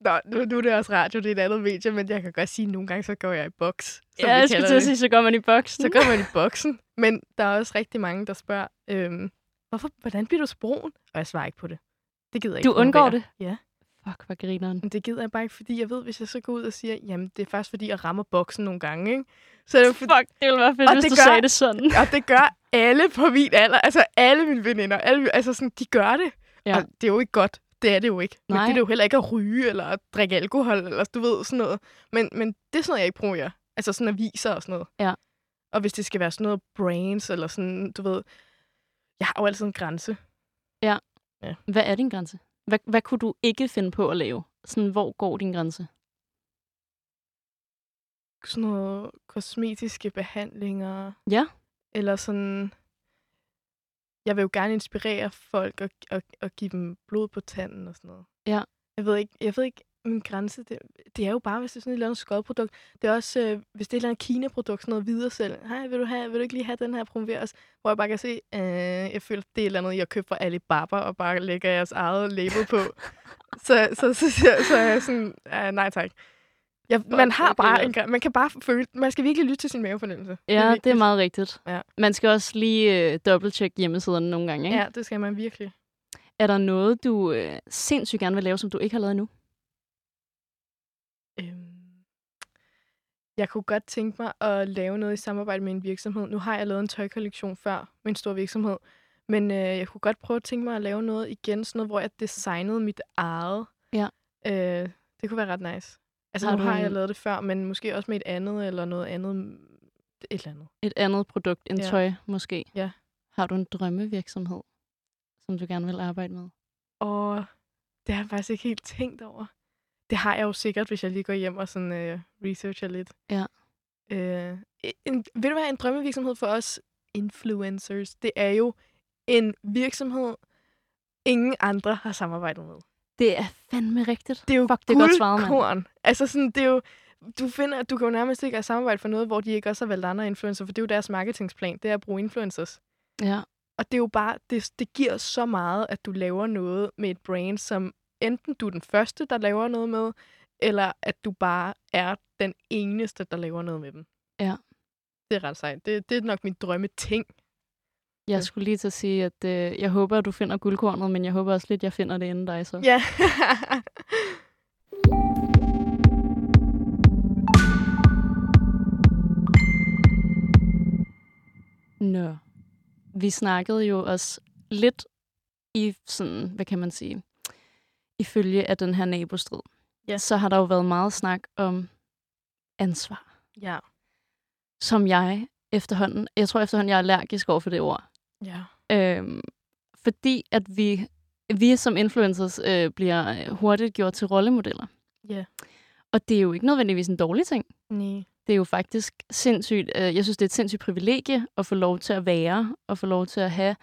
Nå, nu, nu er det også radio, det er et andet medie, men jeg kan godt sige, at nogle gange så går jeg i boks. Ja, jeg skulle til at sige, så går man i boksen. Så går man i boksen. Men der er også rigtig mange, der spørger, øhm, hvorfor, hvordan bliver du brun? Og jeg svarer ikke på det. Det gider jeg Du ikke undgår promovere. det? Ja. Fuck, hvor grineren. Men det gider jeg bare ikke, fordi jeg ved, hvis jeg så går ud og siger, jamen det er faktisk fordi, jeg rammer boksen nogle gange, ikke? Så det for... Fuck, det ville være fedt, Og hvis det du gør- sagde det sådan. Og det gør alle på min alder. Altså alle mine veninder. Alle, altså sådan, de gør det. Ja. Og det er jo ikke godt. Det er det jo ikke. Men Nej. det er det jo heller ikke at ryge, eller at drikke alkohol, eller du ved, sådan noget. Men, men det er sådan noget, jeg ikke promoverer. Altså sådan aviser og sådan noget. Ja. Og hvis det skal være sådan noget brains, eller sådan, du ved... Jeg har jo altid en grænse. Hvad er din grænse? Hvad, hvad kunne du ikke finde på at lave? Sådan, hvor går din grænse? Sådan noget kosmetiske behandlinger. Ja. Eller sådan... Jeg vil jo gerne inspirere folk og, og, og give dem blod på tanden og sådan noget. Ja. Jeg ved ikke, jeg ved ikke min grænse, det, det er jo bare, hvis det er sådan et eller andet skodprodukt. Det er også, øh, hvis det er et eller andet Kina-produkt, sådan noget videre selv. Hej, vil du, have, vil du ikke lige have den her promoveres? Hvor jeg bare kan se, øh, jeg føler, det er et eller andet, jeg køber fra Alibaba, og bare lægger jeres eget label på. så, så, så, så, så, er jeg sådan, øh, nej tak. Jeg, man har bare en, man kan bare føle, man skal virkelig lytte til sin mavefornemmelse. Ja, det er, vigtigt. meget rigtigt. Ja. Man skal også lige øh, dobbelttjekke hjemmesiderne nogle gange, ikke? Ja, det skal man virkelig. Er der noget, du øh, sindssygt gerne vil lave, som du ikke har lavet endnu? Jeg kunne godt tænke mig at lave noget i samarbejde med en virksomhed. Nu har jeg lavet en tøjkollektion før med en stor virksomhed. Men øh, jeg kunne godt prøve at tænke mig at lave noget igen, sådan noget, hvor jeg designede mit eget. Ja. Øh, det kunne være ret nice. Altså, Har nu har jeg lavet det før, men måske også med et andet, eller noget andet. Et eller andet. Et andet produkt end Ja. tøj, måske? Ja. Har du en drømmevirksomhed, som du gerne vil arbejde med? Og det har jeg faktisk ikke helt tænkt over. Det har jeg jo sikkert, hvis jeg lige går hjem og sådan øh, researcher lidt. Ja. Øh, en, ved du hvad, en drømmevirksomhed for os influencers, det er jo en virksomhed, ingen andre har samarbejdet med. Det er fandme rigtigt. Det er jo Fuck, det er godt svaret, mand. Altså sådan, det er jo, du finder, du kan jo nærmest ikke have samarbejde for noget, hvor de ikke også har valgt andre influencer, for det er jo deres marketingsplan, det er at bruge influencers. Ja. Og det er jo bare, det, det giver så meget, at du laver noget med et brand, som enten du er den første, der laver noget med, eller at du bare er den eneste, der laver noget med dem. Ja. Det er ret sejt. Det, det er nok min drømme ting. Jeg skulle lige til at sige, at øh, jeg håber, at du finder guldkornet, men jeg håber også lidt, at jeg finder det inden dig så. Ja. Nå. Vi snakkede jo også lidt i sådan, hvad kan man sige, ifølge af den her nabostrid. Ja. Så har der jo været meget snak om ansvar, ja. som jeg efterhånden, jeg tror efterhånden, jeg er allergisk over for det ord. Ja. Øhm, fordi at vi, vi som influencers øh, bliver hurtigt gjort til rollemodeller. Ja. Og det er jo ikke nødvendigvis en dårlig ting. Nej. Det er jo faktisk sindssygt, øh, jeg synes, det er et sindssygt privilegie at få lov til at være, og få lov til at have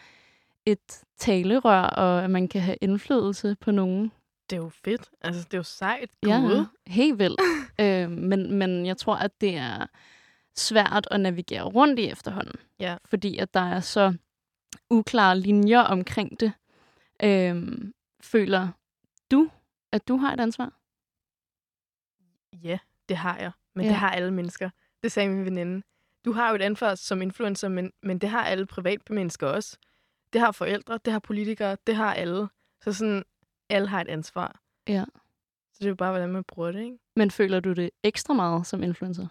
et talerør, og at man kan have indflydelse på nogen. Det er jo fedt. Altså, det er jo sejt. Ja, Gud. helt vildt. øh, men, men jeg tror, at det er svært at navigere rundt i efterhånden. Ja. Fordi at der er så uklare linjer omkring det. Øh, føler du, at du har et ansvar? Ja, det har jeg. Men Ja. ja. det har alle mennesker. Det sagde min veninde. Du har jo et ansvar som influencer, men, men det har alle privatmennesker også. Det har forældre, det har politikere, det har alle. Så sådan, alle har et ansvar. Ja. Så det er jo bare, hvordan man bruger det, ikke? Men føler du det ekstra meget som influencer?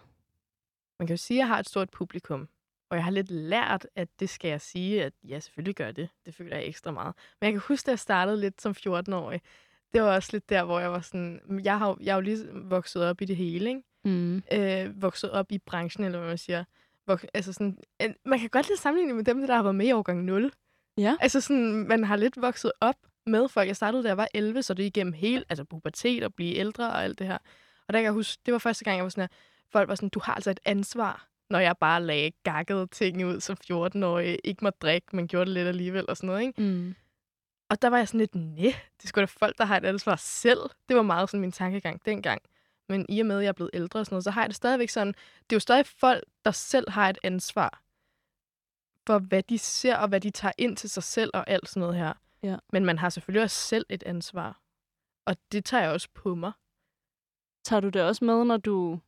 Man kan jo sige, at jeg har et stort publikum. hvor jeg har lidt lært, at det skal jeg sige, at ja, selvfølgelig gør det. Det føler jeg ekstra meget. Men jeg kan huske, at jeg startede lidt som 14-årig. Det var også lidt der, hvor jeg var sådan... Jeg har, jeg har jo lige vokset op i det hele, ikke? Mm. Øh, vokset op i branchen, eller hvad man siger. Vok, altså sådan, en, man kan godt lidt sammenligne med dem, der har været med i årgang 0. Ja. Altså sådan, man har lidt vokset op med folk. Jeg startede, da jeg var 11, så det er igennem hele, altså pubertet og blive ældre og alt det her. Og der kan jeg huske, det var første gang, jeg var sådan her, folk var sådan, du har altså et ansvar, når jeg bare lagde gakkede ting ud som 14-årig, ikke må drikke, men gjorde det lidt alligevel og sådan noget, ikke? Mm. Og der var jeg sådan lidt, nej, det skulle da folk, der har et ansvar selv. Det var meget sådan min tankegang dengang. Men i og med, at jeg er blevet ældre og sådan noget, så har jeg det stadigvæk sådan, det er jo stadig folk, der selv har et ansvar for, hvad de ser og hvad de tager ind til sig selv og alt sådan noget her. Ja. Men man har selvfølgelig også selv et ansvar. Og det tager jeg også på mig. Tager du det også med, når du...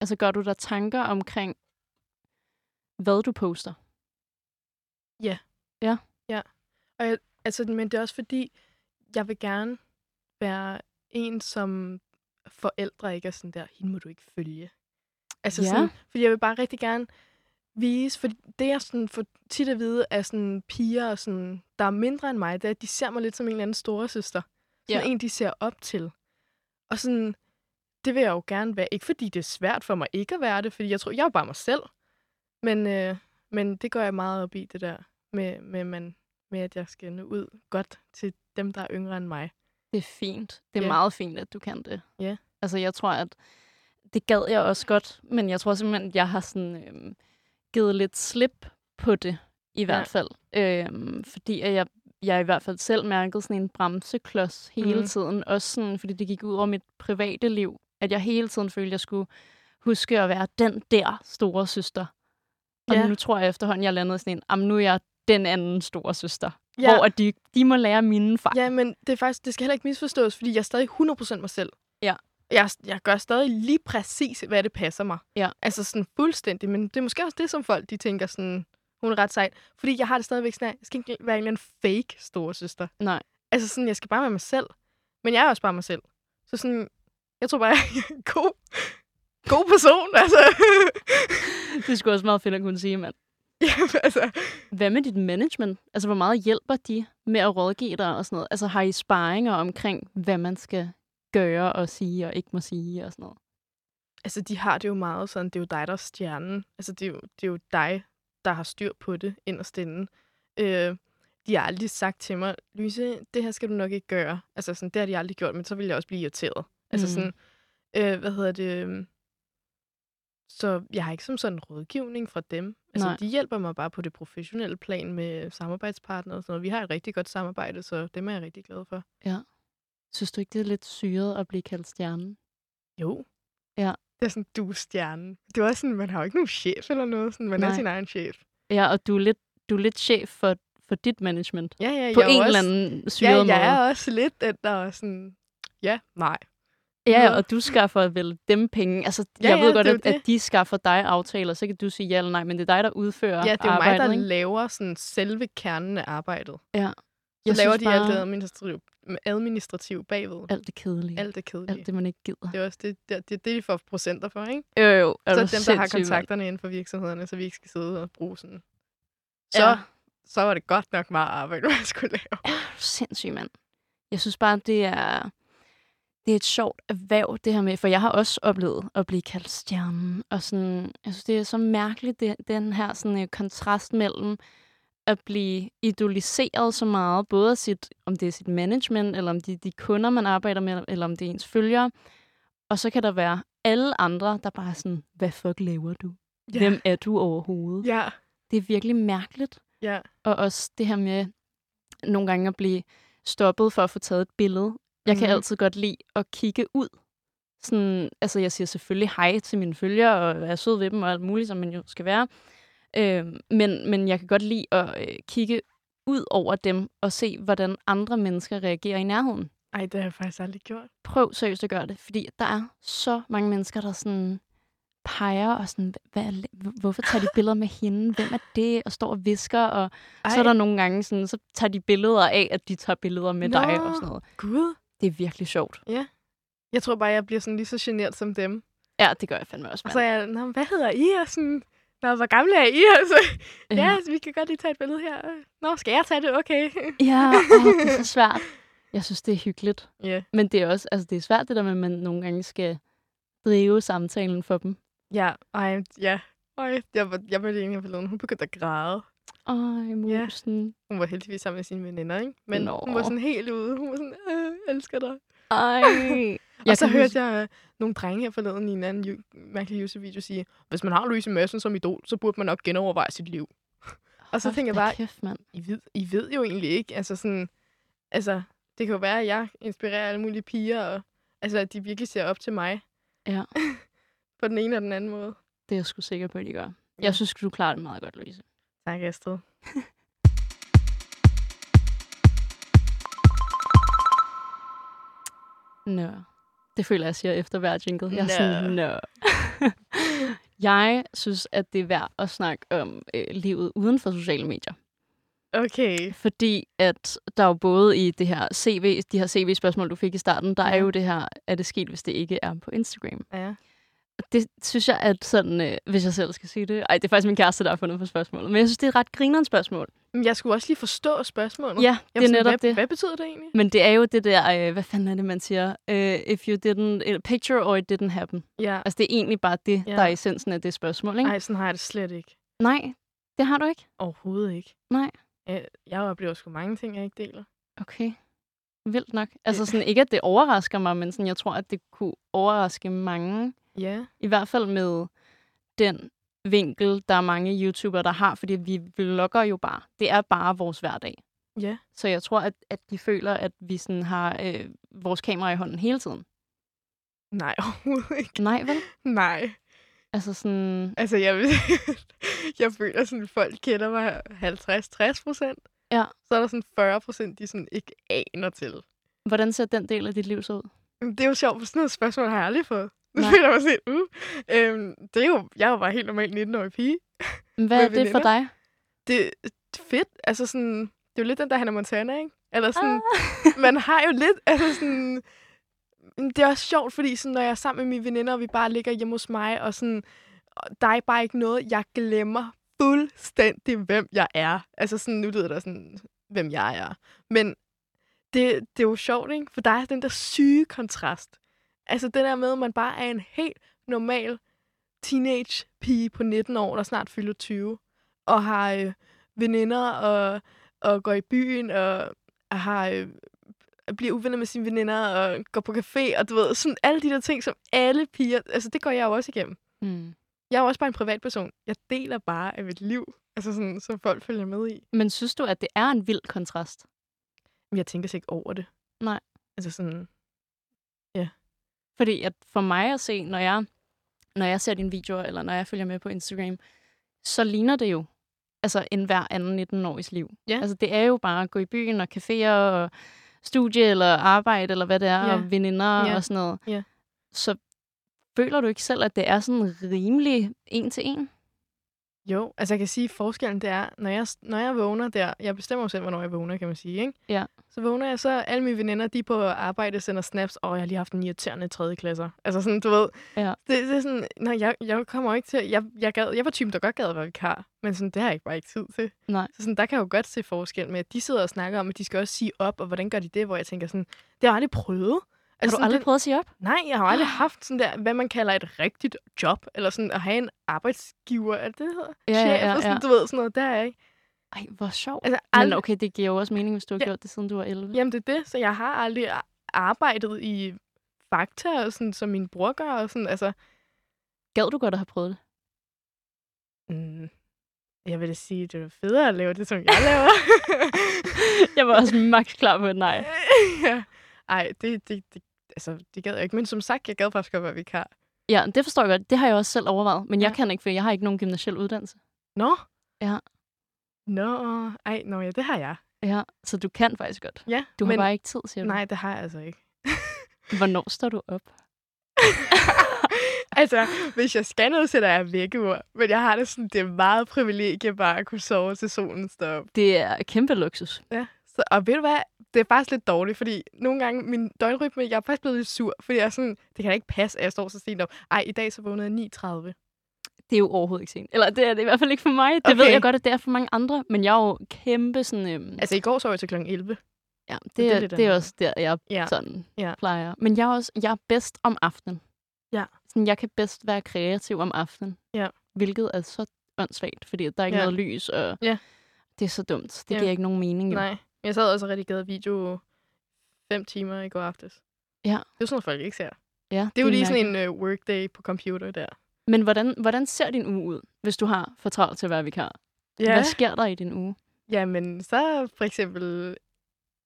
Altså, gør du der tanker omkring, hvad du poster? Ja. Ja? Ja. Og jeg, altså, men det er også fordi, jeg vil gerne være en, som forældre ikke er sådan der, hende må du ikke følge. Altså Ja. sådan, fordi jeg vil bare rigtig gerne vise, for det jeg sådan for tit at vide af sådan piger, og sådan, der er mindre end mig, det er, at de ser mig lidt som en eller anden store søster. Sådan Ja. en, de ser op til. Og sådan, det vil jeg jo gerne være. Ikke fordi det er svært for mig ikke at være det, fordi jeg tror, jeg er bare mig selv. Men, øh, men det går jeg meget op i, det der med, med, man, med at jeg skal nå ud godt til dem, der er yngre end mig. Det er fint. Det er Ja. meget fint, at du kan det. Ja. Altså, jeg tror, at det gad jeg også godt, men jeg tror simpelthen, at jeg har sådan, øhm, givet lidt slip på det, i hvert fald. Øhm, fordi at jeg, jeg i hvert fald selv mærkede sådan en bremseklods hele mm. tiden. Også sådan, fordi det gik ud over mit private liv. At jeg hele tiden følte, at jeg skulle huske at være den der store søster. Og Ja. nu tror jeg efterhånden, jeg landede sådan en, "Jamen, nu er jeg den anden store søster. Ja. Hvor at de, de må lære mine fejl. Ja, men det er faktisk, det skal heller ikke misforstås, fordi jeg er stadig 100% mig selv. Jeg, jeg gør stadig lige præcis, hvad det passer mig. Ja. Altså sådan fuldstændig, men det er måske også det, som folk de tænker sådan, hun er ret sejt. Fordi jeg har det stadigvæk sådan, jeg skal ikke være en eller anden fake store søster. Nej. Altså sådan, jeg skal bare være mig selv. Men jeg er også bare mig selv. Så sådan, jeg tror bare, jeg er en god, god person, altså. Det sgu også meget fedt at kunne sige, mand. ja, altså. Hvad med dit management? Altså, hvor meget hjælper de med at rådgive dig og sådan noget? Altså, har I sparringer omkring, hvad man skal gøre og sige og ikke må sige og sådan noget? Altså, de har det jo meget sådan, det er jo dig, der er stjernen. Altså, det er jo, det er jo dig, der har styr på det inderst inde. Øh, de har aldrig sagt til mig, Lyse, det her skal du nok ikke gøre. Altså, sådan, det har de aldrig gjort, men så ville jeg også blive irriteret. Altså Mm. sådan, øh, hvad hedder det? øhm, Så jeg har ikke som sådan rådgivning fra dem. Altså, Nej. de hjælper mig bare på det professionelle plan med samarbejdspartnere og sådan noget. Vi har et rigtig godt samarbejde, så dem er jeg rigtig glad for. Ja. Synes du ikke, det er lidt syret at blive kaldt stjernen? Jo. Ja. Det er sådan, du er stjernen. Det er også sådan, man har jo ikke nogen chef eller noget. Sådan, man Nej. er sin egen chef. Ja, og du er lidt, du er lidt chef for, for dit management. Ja, ja, På jeg er en jo eller også- anden syret ja, måde. jeg er også lidt den, der er sådan, ja, nej. Ja, og du skaffer vel dem penge. Altså, Ja, jeg ja, ved godt, det er jo at, at det. de skaffer dig aftaler, så kan du sige ja eller nej, men det er dig, der udfører Ja, det er arbejdet, mig, der ikke? laver sådan selve kernen af arbejdet. Ja. Så Jeg laver de alt bare- det administrativ, administrativ bagved. Alt det kedelige. Alt det kedelige. Alt det, man ikke gider. Det er også det, det, det, det de får procenter for, ikke? Jo, jo. Er Så dem, der har kontakterne inden for virksomhederne, så vi ikke skal sidde og bruge sådan. Så, Ja. ja. så var det godt nok meget arbejde, man skulle lave. Er du sindssyg, mand. Jeg synes bare, det er, det er et sjovt erhverv, det her med, for jeg har også oplevet at blive kaldt stjernen, og sådan, jeg synes, det er så mærkeligt, det, den her sådan, øh, kontrast mellem at blive idoliseret så meget, både af sit, om det er sit management, eller om det er de kunder, man arbejder med, eller om det er ens følgere, og så kan der være alle andre, der bare er sådan, hvad fuck laver du? Ja. Hvem er du overhovedet? Ja. Det er virkelig mærkeligt. Ja. Og også det her med nogle gange at blive stoppet for at få taget et billede. Jeg kan Mhm. altid godt lide at kigge ud. Sådan, altså jeg siger selvfølgelig hej til mine følgere, og er sød ved dem og alt muligt, som man jo skal være. Øh, men, men jeg kan godt lide at øh, kigge ud over dem og se, hvordan andre mennesker reagerer i nærheden. Ej, det har jeg faktisk aldrig gjort. Prøv seriøst at gøre det, fordi der er så mange mennesker, der sådan peger og sådan, hvad, hvorfor tager de billeder med hende? Hvem er det? Og står og visker, og Ej. så er der nogle gange sådan, så tager de billeder af, at de tager billeder med Nå, dig og sådan noget. Gud. Det er virkelig sjovt. Ja. Jeg tror bare, jeg bliver sådan lige så generet som dem. Ja, det gør jeg fandme også, Og mand. så er jeg, hvad hedder I? Og sådan, Nå, hvor gamle er I? Altså, ja, ja vi kan godt lige tage et billede her. Nå, skal jeg tage det? Okay. Ja, åh, det er så svært. Jeg synes, det er hyggeligt. Yeah. Men det er også, altså det er svært det der med, at man nogle gange skal drive samtalen for dem. Ja, ej, ja. Ej, jeg, var, jeg mødte en forleden, hun begyndte at græde. Ej, musen. Ja. Hun var heldigvis sammen med sine veninder, ikke? Men Nå. hun var sådan helt ude. Hun var sådan, øh, elsker dig. Ej. og så hørte jeg øh, nogle drenge her forleden i en anden ju- mærkelig YouTube-video sige, hvis man har Louise Madsen som idol, så burde man nok genoverveje sit liv. og så tænker jeg bare, kæft, mand. I, ved, I ved jo egentlig ikke, altså sådan, altså, det kan jo være, at jeg inspirerer alle mulige piger, og altså, at de virkelig ser op til mig. Ja. på den ene og den anden måde. Det er jeg sgu sikker på, at de gør. Jeg synes, du klarer det meget godt, Louise. Tak, Astrid. Nå. Det føler jeg, jeg siger efter hver jingle. Jeg er sådan, nå. jeg synes, at det er værd at snakke om øh, livet uden for sociale medier. Okay. Fordi at der er jo både i det her CV, de her CV-spørgsmål, du fik i starten, der ja. er jo det her, er det sket, hvis det ikke er på Instagram? Ja. Det synes jeg, at sådan, øh, hvis jeg selv skal sige det, ej, det er faktisk min kæreste, der har fundet på spørgsmålet, men jeg synes, det er et ret grinerende spørgsmål. Men jeg skulle også lige forstå spørgsmålet. Ja, det er netop hvad, det. Hvad betyder det egentlig? Men det er jo det der, øh, hvad fanden er det, man siger? Uh, if you didn't, picture or it didn't happen. Ja. Altså, det er egentlig bare det, Ja. der er essensen af det spørgsmål, ikke? Nej, sådan har jeg det slet ikke. Nej, det har du ikke? Overhovedet ikke. Nej. Jeg, jeg oplever sgu mange ting, jeg ikke deler. Okay. Vildt nok. Altså sådan, ikke at det overrasker mig, men sådan, jeg tror, at det kunne overraske mange. Ja. I hvert fald med den vinkel, der er mange YouTubere, der har, fordi vi vlogger jo bare. Det er bare vores hverdag. Ja. Så jeg tror, at, at de føler, at vi sådan har øh, vores kamera i hånden hele tiden. Nej, overhovedet ikke. Nej, vel? Nej. Altså sådan... Altså, jeg, vil, jeg føler sådan, at folk kender mig 50-60 procent. Ja. Så er der sådan 40 procent, de sådan ikke aner til. Hvordan ser den del af dit liv så ud? Det er jo sjovt, for sådan noget spørgsmål har jeg aldrig fået. Nej. føler jeg mig sådan, uh. øhm, det er jo, jeg er jo bare helt normal 19-årig pige. Hvad er det for dig? Det er fedt. Altså sådan, det er jo lidt den der Hannah Montana, ikke? Eller sådan, man har jo lidt, altså sådan, det er også sjovt, fordi sådan, når jeg er sammen med mine veninder, og vi bare ligger hjemme hos mig, og sådan, der er bare ikke noget, jeg glemmer fuldstændig, hvem jeg er. Altså sådan, nu lyder der sådan, hvem jeg er. Men det, det er jo sjovt, ikke? For der er den der syge kontrast. Altså det der med, at man bare er en helt normal teenage-pige på 19 år, der snart fylder 20, og har øh, veninder, og, og går i byen, og har, øh, bliver uvenner med sine veninder, og går på café, og du ved, sådan alle de der ting, som alle piger, altså det går jeg jo også igennem. Mm. Jeg er jo også bare en privatperson. Jeg deler bare af mit liv, altså sådan, som folk følger med i. Men synes du, at det er en vild kontrast? Jeg tænker sig ikke over det. Nej. Altså sådan, Fordi at for mig at se, når jeg, når jeg ser dine videoer, eller når jeg følger med på Instagram, så ligner det jo altså en hver anden 19-årigs liv. Ja. Altså det er jo bare at gå i byen og caféer og studie eller arbejde, eller hvad det er, Ja. og veninder Ja. og sådan noget. Ja. Så føler du ikke selv, at det er sådan rimelig en til en? Jo, altså jeg kan sige, at forskellen det er, når jeg, når jeg vågner der, jeg bestemmer jo selv, hvornår jeg vågner, kan man sige, ikke? Ja. Så vågner jeg, så alle mine veninder, de er på arbejde, sender snaps, og jeg har lige haft en irriterende tredje klasser. Altså sådan, du ved, Ja. det, det er sådan, nej, jeg, jeg kommer ikke til, jeg, jeg, gad, jeg var typen, der godt gad at være vikar, men sådan, det har jeg ikke bare ikke tid til. Nej. Så sådan, der kan jeg jo godt se forskel med, at de sidder og snakker om, at de skal også sige op, og hvordan gør de det, hvor jeg tænker sådan, det har jeg aldrig prøvet. Har du sådan, aldrig den- prøvet at sige op? Nej, jeg har aldrig haft sådan der, hvad man kalder et rigtigt job, eller sådan at have en arbejdsgiver, er det det hedder? Ja, ja, ja, og sådan, ja. du ved, sådan noget, der er ikke. Ej, hvor sjovt. Altså, Men aldrig, okay, det giver jo også mening, hvis du har Ja. gjort det, siden du var 11. Jamen, det er det, så jeg har aldrig arbejdet i Fakta, og sådan, som min bror gør, og sådan, altså, Gad du godt at have prøvet det? mm, jeg vil da sige, det er federe at lave det, som jeg laver. jeg var også max klar på et nej. ja. Ej, det, det, det, altså, det gad jeg ikke. Men som sagt, jeg gad faktisk godt være vikar. Ja, det forstår jeg godt. Det har jeg også selv overvejet. Men jeg Ja. kan ikke, for jeg har ikke nogen gymnasiel uddannelse. Nå? Ja. Nå, ej, nå ja, det har jeg. Ja, så du kan faktisk godt. Ja, Du har men, bare ikke tid, siger du. Nej, det har jeg altså ikke. Hvornår står du op? altså, hvis jeg skal noget, sætter jeg vækkeur. Men jeg har det sådan, det er meget privilegie bare at kunne sove til solen står op. Det er kæmpe luksus. Ja, så, og ved du hvad? Det er faktisk lidt dårligt, fordi nogle gange min døgnrytme, jeg er faktisk blevet lidt sur, fordi jeg er sådan, det kan da ikke passe, at jeg står så sent op. Ej, i dag så vågnede jeg 9.30. Det er jo overhovedet ikke sent. Eller det er det i hvert fald ikke for mig. Det Okay. ved jeg godt, at det er for mange andre. Men jeg er jo kæmpe sådan... Øhm, Altså, i går sov jeg til kl. 11. ja, det, det er det, lidt det er også der, jeg Ja. sådan Ja. plejer. Men jeg er også jeg er bedst om aftenen. Ja. Sådan, jeg kan bedst være kreativ om aftenen. Ja. Hvilket er så åndssvagt, fordi der er ikke Ja. noget lys, og Ja. det er så dumt. Det Ja. giver ikke nogen mening. Jo. Nej. Jeg sad også og redigerede video fem timer i går aftes. Ja. Det er jo sådan noget, folk ikke ser. Ja, Det er jo lige sådan en uh, workday på computer der. Men hvordan, hvordan ser din uge ud, hvis du har for travlt til at være vikar? Ja. Hvad sker der i din uge? Jamen, så for eksempel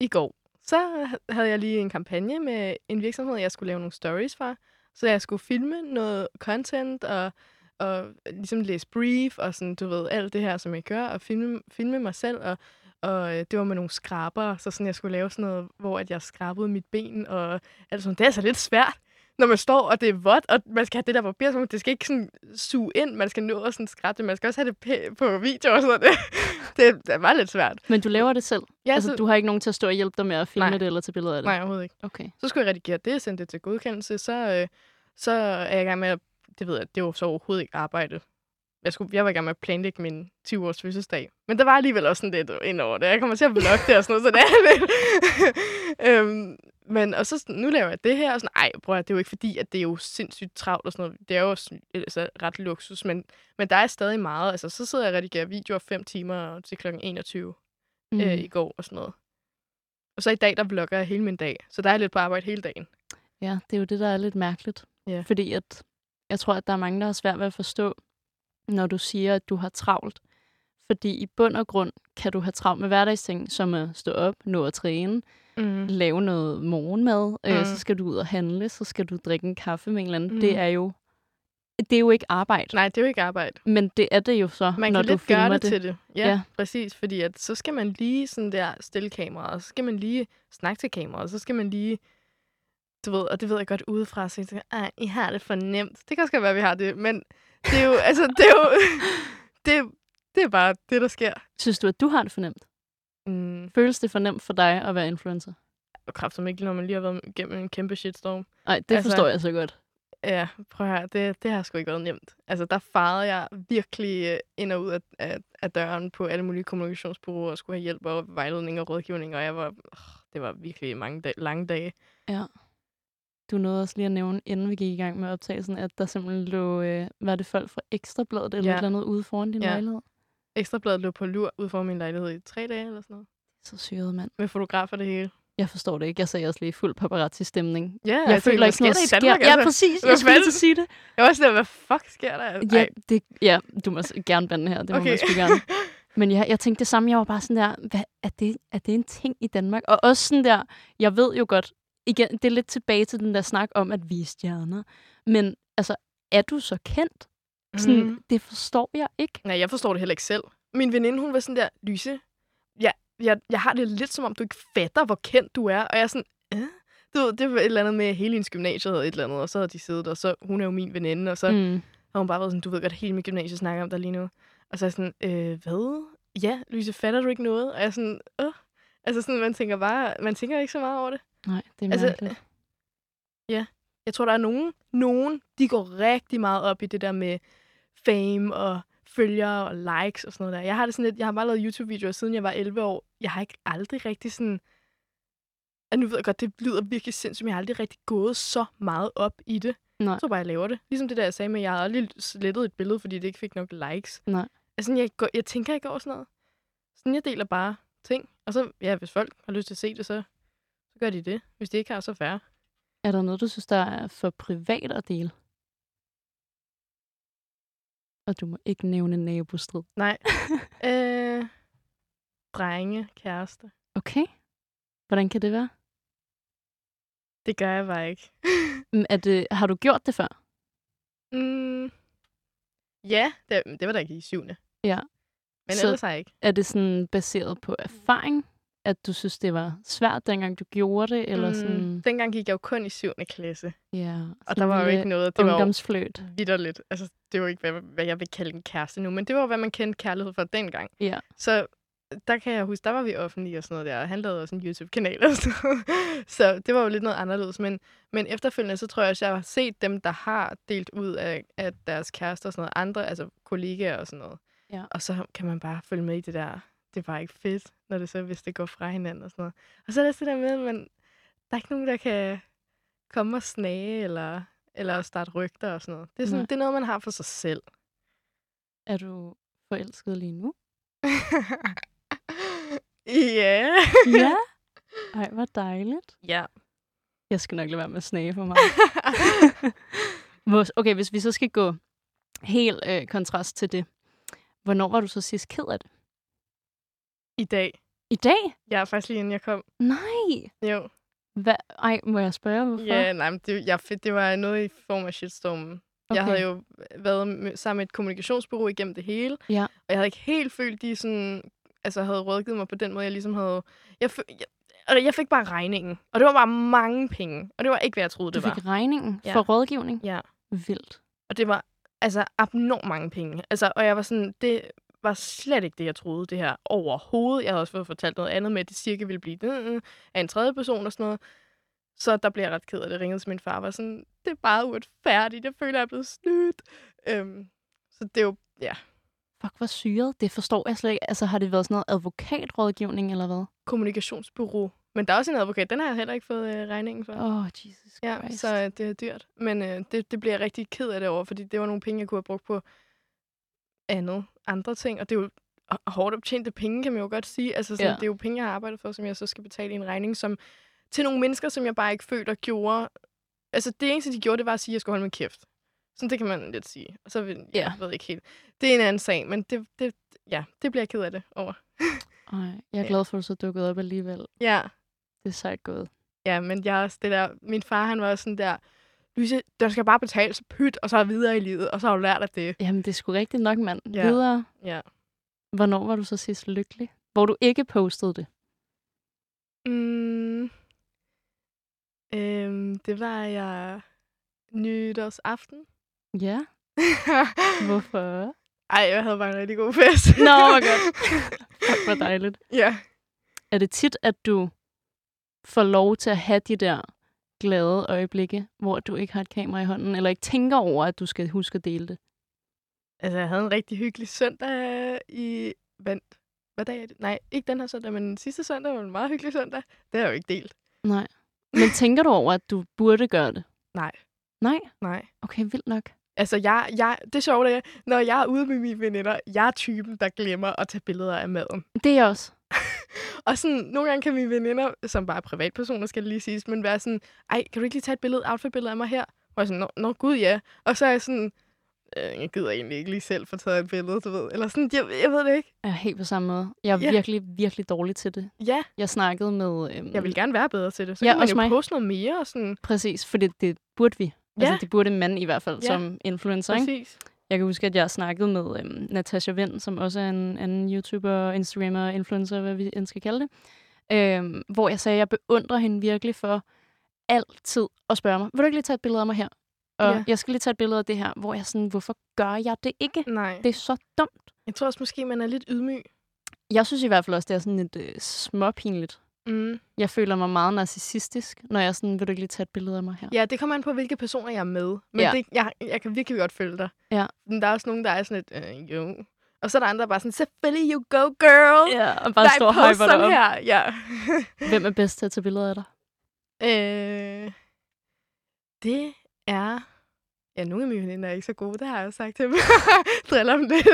i går, så havde jeg lige en kampagne med en virksomhed, jeg skulle lave nogle stories fra. Så jeg skulle filme noget content og, og ligesom læse brief og sådan, du ved, alt det her, som jeg gør, og filme, filme mig selv. Og, og øh, det var med nogle skraber, så sådan, jeg skulle lave sådan noget, hvor at jeg skrabede mit ben og alt sådan. Det er altså lidt svært, når man står, og det er vådt, og man skal have det der papir, så det skal ikke sådan suge ind, man skal nå at sådan skrabe det, man skal også have det på video og sådan det, det, det var lidt svært. Men du laver det selv? Ja, altså, så- du har ikke nogen til at stå og hjælpe dig med at filme Nej. det eller til billeder af det? Nej, overhovedet ikke. Okay. Så skulle jeg redigere det, sende det til godkendelse, så, øh, så er jeg i gang med at, det ved jeg, det var så overhovedet ikke arbejde. Jeg, skulle, jeg var i gang med at planlægge min 20-års fødselsdag. Men der var alligevel også sådan lidt ind over det. Jeg kommer til at vlogge det og sådan noget, så det er lidt... øhm, men og så nu laver jeg det her, og sådan, ej, prøv at, det er jo ikke fordi, at det er jo sindssygt travlt og sådan noget. Det er jo sådan, altså, ret luksus, men, men der er stadig meget. Altså, så sidder jeg og redigerer videoer fem timer til kl. 21 Mm. mm. øh, i går og sådan noget. Og så i dag, der vlogger jeg hele min dag. Så der er lidt på arbejde hele dagen. Ja, det er jo det, der er lidt mærkeligt. Ja. Fordi at, jeg tror, at der er mange, der har svært ved at forstå, når du siger, at du har travlt. Fordi i bund og grund kan du have travlt med hverdagsting, som at stå op, nå at træne, Mm. lave noget morgenmad, mm. øh, Mm. så skal du ud og handle, så skal du drikke en kaffe med en eller anden. Mm. Det er jo det er jo ikke arbejde. Nej, det er jo ikke arbejde. Men det er det jo så, Man når kan du lidt filmer gøre det, det. til det. Ja, Ja. præcis. Fordi at, så skal man lige sådan der stille kameraet, og så skal man lige snakke til kameraet, og så skal man lige, du ved, og det ved jeg godt udefra, så jeg tænker, ej, I har det for nemt. Det kan også godt være, at vi har det, men det er jo, altså, det er jo, det, det er bare det, der sker. Synes du, at du har det fornemt? Mm, Føles det for nemt for dig at være influencer? og kraft som ikke, når man lige har været igennem en kæmpe shitstorm. Nej, det Altså- forstår jeg så godt. Ja, prøv at høre, det, det har sgu ikke været nemt. Altså, der farede jeg virkelig øh, ind og ud af, af, af døren på alle mulige kommunikationsbureauer og skulle have hjælp og vejledning og rådgivning, og jeg var, øh, det var virkelig mange dag, lange dage. Ja. Du nåede også lige at nævne, inden vi gik i gang med optagelsen, at der simpelthen lå, øh, var det folk fra Ekstrabladet eller Ja. ja. et eller andet ude foran din Ja. lejlighed? Ekstrabladet lå på lur ud for min lejlighed i tre dage eller sådan noget. Så syret, mand. Med fotografer det hele. Jeg forstår det ikke. Jeg sagde også lige fuld paparazzi-stemning. Ja, Jeg føler ikke, noget sker sker. der i Danmark, Ja, altså? præcis. Hvad Jeg skulle lige til fanden? at sige det. Jeg var sådan hvad fuck sker der? Ja, Ej. det, ja du må gerne bande her. Det må Okay. man sgu gerne. Men jeg, jeg tænkte det samme. Jeg var bare sådan der, hvad, er, det, er det en ting i Danmark? Og også sådan der, jeg ved jo godt, igen, det er lidt tilbage til den der snak om, at vi er stjerner. Men altså, er du så kendt? Sådan, Mhm. Det forstår jeg ikke. Nej, jeg forstår det heller ikke selv. Min veninde, hun var sådan der, Lyse, ja, jeg, jeg har det lidt som om, du ikke fatter, hvor kendt du er. Og jeg er sådan, øh? Du ved, det var et eller andet med, hele hendes gymnasie havde et eller andet, og så havde de siddet, og så, hun er jo min veninde, og så Mm. har hun bare været sådan, du ved godt, hele mit gymnasie snakker om dig lige nu. Og så er jeg sådan, øh, hvad? Ja, Lyse, fatter du ikke noget? Og jeg er sådan, øh. Altså sådan, man tænker bare, man tænker ikke så meget over det. Nej, det er Altså, mærkeligt. Ja, jeg tror, der er nogen, nogen, de går rigtig meget op i det der med fame og følgere og likes og sådan noget der. Jeg har det sådan lidt, jeg har bare lavet YouTube-videoer, siden jeg var 11 år. Jeg har ikke aldrig rigtig sådan... Og nu ved jeg godt, det lyder virkelig sindssygt, men jeg har aldrig rigtig gået så meget op i det. Nej. Tror bare, jeg laver det. Ligesom det der, jeg sagde med, jeg har aldrig slettet et billede, fordi det ikke fik nok likes. Nej. Altså, jeg, går, jeg tænker ikke over sådan noget. Sådan, jeg deler bare ting. Og så, ja, hvis folk har lyst til at se det, så, så gør de det. Hvis de ikke har, så færre. Er der noget, du synes, der er for privat at dele? Og du må ikke nævne nabostrid. Nej. øh, drenge, kæreste. Okay. Hvordan kan det være? Det gør jeg bare ikke. Er det, har du gjort det før? Mm, ja, det, det var da ikke i syvende. Ja. Men Så- ellers har jeg ikke. Er det sådan baseret på erfaring, at du synes, det var svært, dengang du gjorde det? Eller sådan, Mm, dengang gik jeg jo kun i syvende klasse. ja, Og der var jo ikke noget, det var jo ungdomsfløjt. vidderligt. Altså, det var ikke, hvad, hvad jeg vil kalde en kæreste nu, men det var, hvad man kendte kærlighed for dengang. Ja. Så der kan jeg huske, der var vi offentlige og sådan noget der, og han lavede også en YouTube-kanal og sådan noget. Så det var jo lidt noget anderledes. Men, men efterfølgende, så tror jeg også, jeg har set dem, der har delt ud af, af deres kærester og sådan noget, andre, altså kollegaer og sådan noget. Ja. Og så kan man bare følge med i det der. Det er bare ikke fedt, når det så, hvis det går fra hinanden og sådan noget. Og så er det det der med, men der er ikke nogen, der kan komme og snage eller, eller starte rygter og sådan noget. Det er, sådan, Nej. det er noget, man har for sig selv. Er du forelsket lige nu? Ja. ja. Ej, hvor dejligt. Ja. Jeg skal nok lade være med at snage for mig. Okay, hvis vi så skal gå helt øh, kontrast til det. Hvornår var du så sidst ked af det? I dag. I dag? Ja, faktisk lige inden jeg kom. Nej. Jo. Hvad? Ej, må jeg spørge, hvorfor? Ja, nej, men det, jeg, det var noget i form af shitstormen. Okay. Jeg havde jo været med, sammen med et kommunikationsbureau igennem det hele. Ja. Og jeg havde ikke helt følt, de sådan, altså havde rådgivet mig på den måde, jeg ligesom havde... Jeg, jeg, og jeg fik bare regningen. Og det var bare mange penge. Og det var ikke, hvad jeg troede, Du det var. fik regningen Ja. for rådgivning? Ja. Vildt. Og det var altså abnormt mange penge. Altså, og jeg var sådan, det var slet ikke det, jeg troede, det her overhovedet. Jeg havde også fået fortalt noget andet med, at det cirka ville blive af en tredje person og sådan noget. Så der blev jeg ret ked af det. Ringede til min far og var sådan, det er bare uretfærdigt. Jeg føler, jeg er blevet snydt. Øhm, så det er jo, ja, Fuck, hvor syret. Det forstår jeg slet ikke. Altså, har det været sådan noget advokatrådgivning, eller hvad? kommunikationsbureau. Men der er også en advokat. Den har jeg heller ikke fået øh, regningen for. Åh, oh, Jesus Ja, Christ. så øh, det er dyrt. Men øh, det, det bliver jeg rigtig ked af det over, fordi det var nogle penge, jeg kunne have brugt på andet, andre ting. Og det er jo hårdt optjente penge, kan man jo godt sige. Altså, sådan, Ja. ja. det er jo penge, jeg har arbejdet for, som jeg så skal betale i en regning, som til nogle mennesker, som jeg bare ikke føler gjorde... Altså, det eneste, de gjorde, det var at sige, at jeg skulle holde min kæft. Sådan, det kan man lidt sige. Og så Ja. jeg ved ikke helt. Det er en anden sag, men det, det, ja, det bliver jeg ked af det over. Ej, jeg er Ja. glad for, at du så dukkede op alligevel. Ja, Det er sejt gået. Ja, men jeg også det der... Min far, han var også sådan der... Louise, den skal bare betale så pyt, og så er videre i livet, og så har du lært af det. Jamen, det er sgu rigtigt nok, mand. Ja. Videre. Ja. Hvornår var du så sidst lykkelig? Hvor du ikke postede det? Mm, øhm, det var jeg nytårsaften. Ja. Hvorfor? Ej, jeg havde bare en rigtig god fest. Nå, hvor godt. Fuck, hvor dejligt. ja. Er det tit, at du får lov til at have de der glade øjeblikke, hvor du ikke har et kamera i hånden, eller ikke tænker over, at du skal huske at dele det? Altså, jeg havde en rigtig hyggelig søndag i... Vent. Hvad dag er det? Nej, ikke den her søndag, men den sidste søndag var en meget hyggelig søndag. Det har jeg jo ikke delt. Nej. Men tænker du over, at du burde gøre det? Nej. Nej? Nej. Okay, vildt nok. Altså, jeg, jeg, det sjove er, når jeg er ude med mine veninder, jeg er typen, der glemmer at tage billeder af maden. Det er jeg også. Og sådan, nogle gange kan mine veninder, som bare er privatpersoner, skal det lige siges, men være sådan, ej, kan du ikke lige tage et billede, outfit-billede af mig her? Og jeg er sådan, nå, nå gud ja. Og så er jeg sådan, øh, jeg gider egentlig ikke lige selv få taget et billede, du ved. Eller sådan, jeg, jeg ved det ikke. Jeg er helt på samme måde. Jeg er Ja. virkelig, virkelig dårlig til det. Ja, Jeg snakkede med... Øhm, jeg vil gerne være bedre til det. Så Ja, kan man jo mig. poste noget mere og sådan. Præcis, for det, det burde vi. Altså, Ja. det burde man i hvert fald Ja. som influencer, ikke? Jeg kan huske, at jeg snakkede med øhm, Natasha Vind, som også er en anden YouTuber, Instagrammer, influencer, hvad vi end skal kalde det. Øhm, hvor jeg sagde, at jeg beundrer hende virkelig for altid at spørge mig, vil du ikke lige tage et billede af mig her? Og Ja. jeg skal lige tage et billede af det her, hvor jeg sådan, hvorfor gør jeg det ikke? Nej. Det er så dumt. Jeg tror også måske, man er lidt ydmyg. Jeg synes i hvert fald også, det er sådan lidt øh, småpinligt. Mm. Jeg føler mig meget narcissistisk, når jeg er sådan, vil du ikke lige tage et billede af mig her? Ja, det kommer an på, hvilke personer jeg er med. Men Ja. det, jeg, jeg kan virkelig godt følge dig. Ja. Men der er også nogen, der er sådan lidt, øh, jo. Og så er der andre, der er bare sådan, selvfølgelig, you go, girl. Ja, og bare Nej, stå og hyper dig op. her. Ja. Hvem er bedst til at tage billeder af dig? øh, det er... Ja, nogle af mine veninder er ikke så gode, det har jeg jo sagt til dem. Driller dem lidt.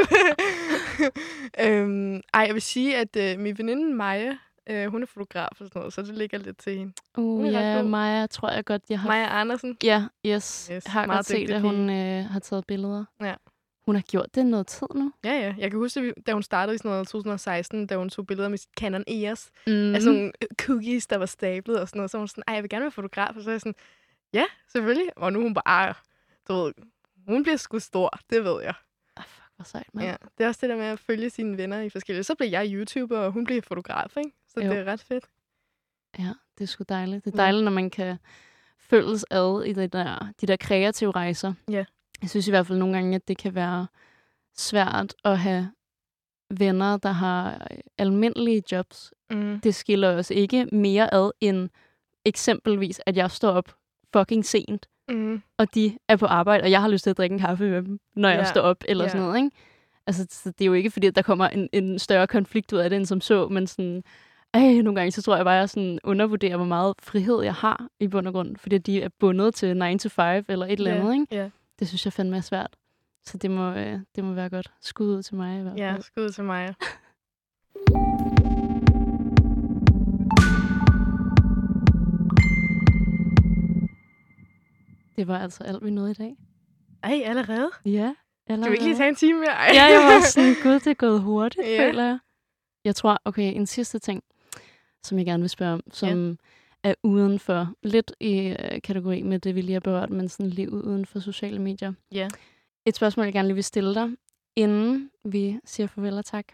øhm, ej, jeg vil sige, at øh, min veninde Maja, øh, hun er fotograf og sådan noget, så det ligger lidt til hende. Uh, ja, god. Maja tror jeg godt, jeg har... Maja Andersen. Ja, yes. Yes, yes har godt set, at hun øh, har taget billeder. Ja. Hun har gjort det noget tid nu. Ja, ja. Jeg kan huske, da hun startede i sådan noget 2016, da hun tog billeder med sit Canon EOS, Mm. sådan nogle øh, cookies, der var stablet og sådan noget. Så hun sådan, ej, jeg vil gerne være fotograf. Og så er jeg sådan, ja, selvfølgelig. Og nu er hun bare, du ved, hun bliver sgu stor, det ved jeg. Ah, fuck, hvor sejt, mand. Ja. Det er også det der med at følge sine venner i forskellige. Så bliver jeg YouTuber, og hun bliver fotograf, ikke? Så Jo. det er ret fedt. Ja, det er sgu dejligt. Det er dejligt, når man kan følges ad i det der, de der kreative rejser. Ja. Jeg synes i hvert fald nogle gange, at det kan være svært at have venner, der har almindelige jobs, Mm. det skiller os ikke mere ad end eksempelvis, at jeg står op fucking sent, Mm. og de er på arbejde, og jeg har lyst til at drikke en kaffe med dem, når jeg Ja, står op, eller ja. sådan noget, ikke? Altså, så det er jo ikke, fordi at der kommer en, en større konflikt ud af det, end som så, men sådan, ej, nogle gange, så tror jeg bare, at jeg sådan undervurderer, hvor meget frihed jeg har i bund og grund, fordi de er bundet til 9 to 5 eller et eller andet, ikke? ja. Det synes jeg fandme er svært. Så det må, øh, det må være godt. Skud ud til mig i hvert fald. Ja, skud til mig. Det var altså alt, vi nåede i dag. Ej, allerede? Ja. Kan vi ikke lige tage en time mere? Ej. Ja, jeg var sådan, gud, det er gået hurtigt, Ja. føler jeg. Jeg tror, okay, en sidste ting, som jeg gerne vil spørge om, som ja. er uden for, lidt i øh, kategori med det, vi lige har berørt, men sådan livet uden for sociale medier. Ja. Et spørgsmål, jeg gerne lige vil stille dig, inden vi siger farvel og tak,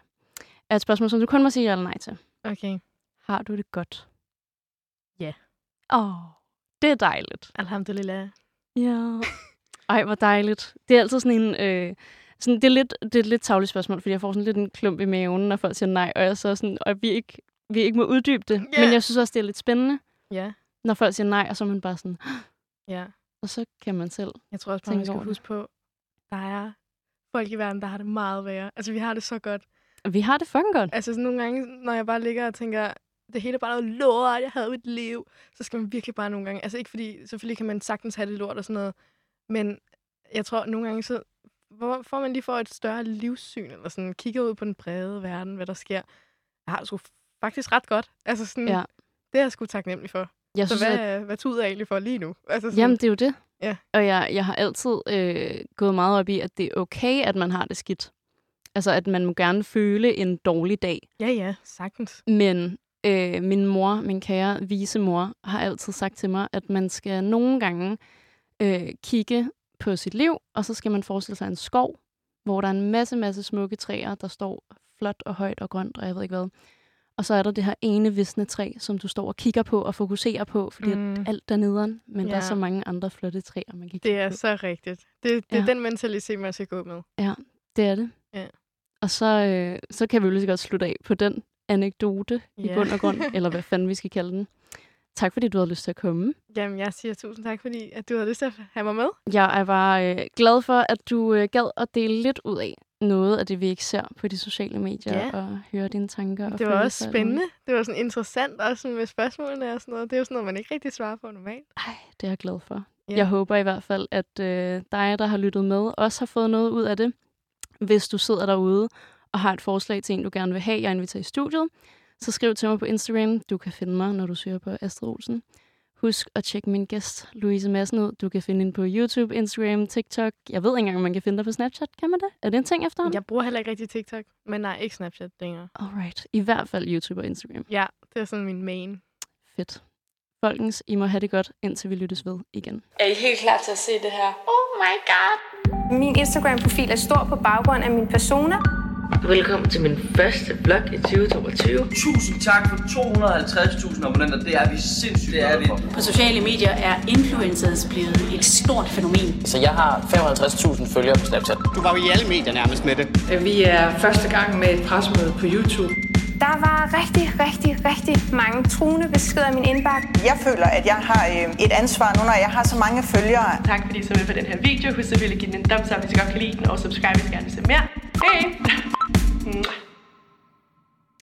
er et spørgsmål, som du kun må sige ja eller nej til. Okay. Har du det godt? Ja. Åh, oh, det er dejligt. Alhamdulillah. Ja. Ej, hvor dejligt. Det er altid sådan en... Øh, sådan, det, er lidt, det er et lidt tavligt spørgsmål, fordi jeg får sådan lidt en klump i maven, når folk siger nej, og jeg så sådan, og vi ikke, vi ikke må uddybe det. Ja. Men jeg synes også, det er lidt spændende, Ja. når folk siger nej, og så er man bare sådan, Ja. og så kan man selv Jeg tror også bare, man skal huske på, der er folk i verden, der har det meget værre. Altså, vi har det så godt. Vi har det fucking godt. Altså, sådan nogle gange, når jeg bare ligger og tænker, det hele er bare noget lort, jeg havde mit liv, så skal man virkelig bare nogle gange, altså ikke fordi, selvfølgelig kan man sagtens have det lort og sådan noget, men jeg tror nogle gange, så hvor får man lige får et større livssyn, eller sådan kigger ud på den brede verden, hvad der sker. Jeg har det sgu faktisk ret godt. Altså sådan, Ja. det er jeg sgu taknemmelig for. Jeg så synes, hvad, hvad tuder jeg egentlig for lige nu? Altså sådan, Jamen, det er jo det. Ja. Og jeg, jeg har altid øh, gået meget op i, at det er okay, at man har det skidt. Altså, at man må gerne føle en dårlig dag. Ja, ja, sagtens. Men øh, min mor, min kære vise mor, har altid sagt til mig, at man skal nogle gange øh, kigge på sit liv, og så skal man forestille sig en skov, hvor der er en masse, masse smukke træer, der står flot og højt og grønt, og jeg ved ikke hvad. Og så er der det her ene visne træ, som du står og kigger på og fokuserer på, fordi Mm. alt er nederen, men ja. der er så mange andre flotte træer, man kan kigge Det er på. så rigtigt. Det, det er Ja. den mentalitet, man skal gå med. Ja, det er det. Ja. Og så, øh, så kan vi jo lige godt slutte af på den anekdote i Ja. bund og grund, eller hvad fanden vi skal kalde den. Tak fordi du havde lyst til at komme. Jamen, jeg siger tusind tak, fordi at du havde lyst til at have mig med. Jeg er bare øh, glad for, at du øh, gad at dele lidt ud af noget af det, vi ikke ser på de sociale medier, Ja. og høre dine tanker. Det var også spændende. Det var sådan interessant også med spørgsmålene og sådan noget. Det er jo sådan noget, man ikke rigtig svarer på normalt. Ej, det er jeg glad for. Ja. Jeg håber i hvert fald, at øh, dig, der har lyttet med, også har fået noget ud af det. Hvis du sidder derude og har et forslag til en, du gerne vil have, jeg inviterer i studiet, så skriv til mig på Instagram. Du kan finde mig, når du søger på Astrid Olsen. Husk at tjekke min gæst, Louise Madsen, ud. Du kan finde hende på YouTube, Instagram, TikTok. Jeg ved ikke engang, om man kan finde dig på Snapchat. Kan man det? Er det en ting efterhånden? Jeg bruger heller ikke rigtig TikTok, men nej, ikke Snapchat længere. Alright. I hvert fald YouTube og Instagram. Ja, det er sådan min main. Fedt. Folkens, I må have det godt, indtil vi lyttes ved igen. Er I helt klar til at se det her? Oh my god. Min Instagram-profil er stor på baggrund af min persona. Velkommen til min første vlog i 2022. Tusind tak for 250.000 abonnenter. Det er vi sindssygt det er vi. På sociale medier er influencers blevet et stort fænomen. Så jeg har 55.000 følgere på Snapchat. Du var jo i alle medier nærmest med det. Vi er første gang med et pressemøde på YouTube. Der var rigtig, rigtig, rigtig mange truende beskeder i min indbakke. Jeg føler, at jeg har øh, et ansvar nu, når jeg har så mange følgere. Tak fordi I så med på den her video. Husk selvfølgelig at give den en thumbs up, hvis I godt kan lide den, og subscribe, hvis I gerne vil se mere. Hej!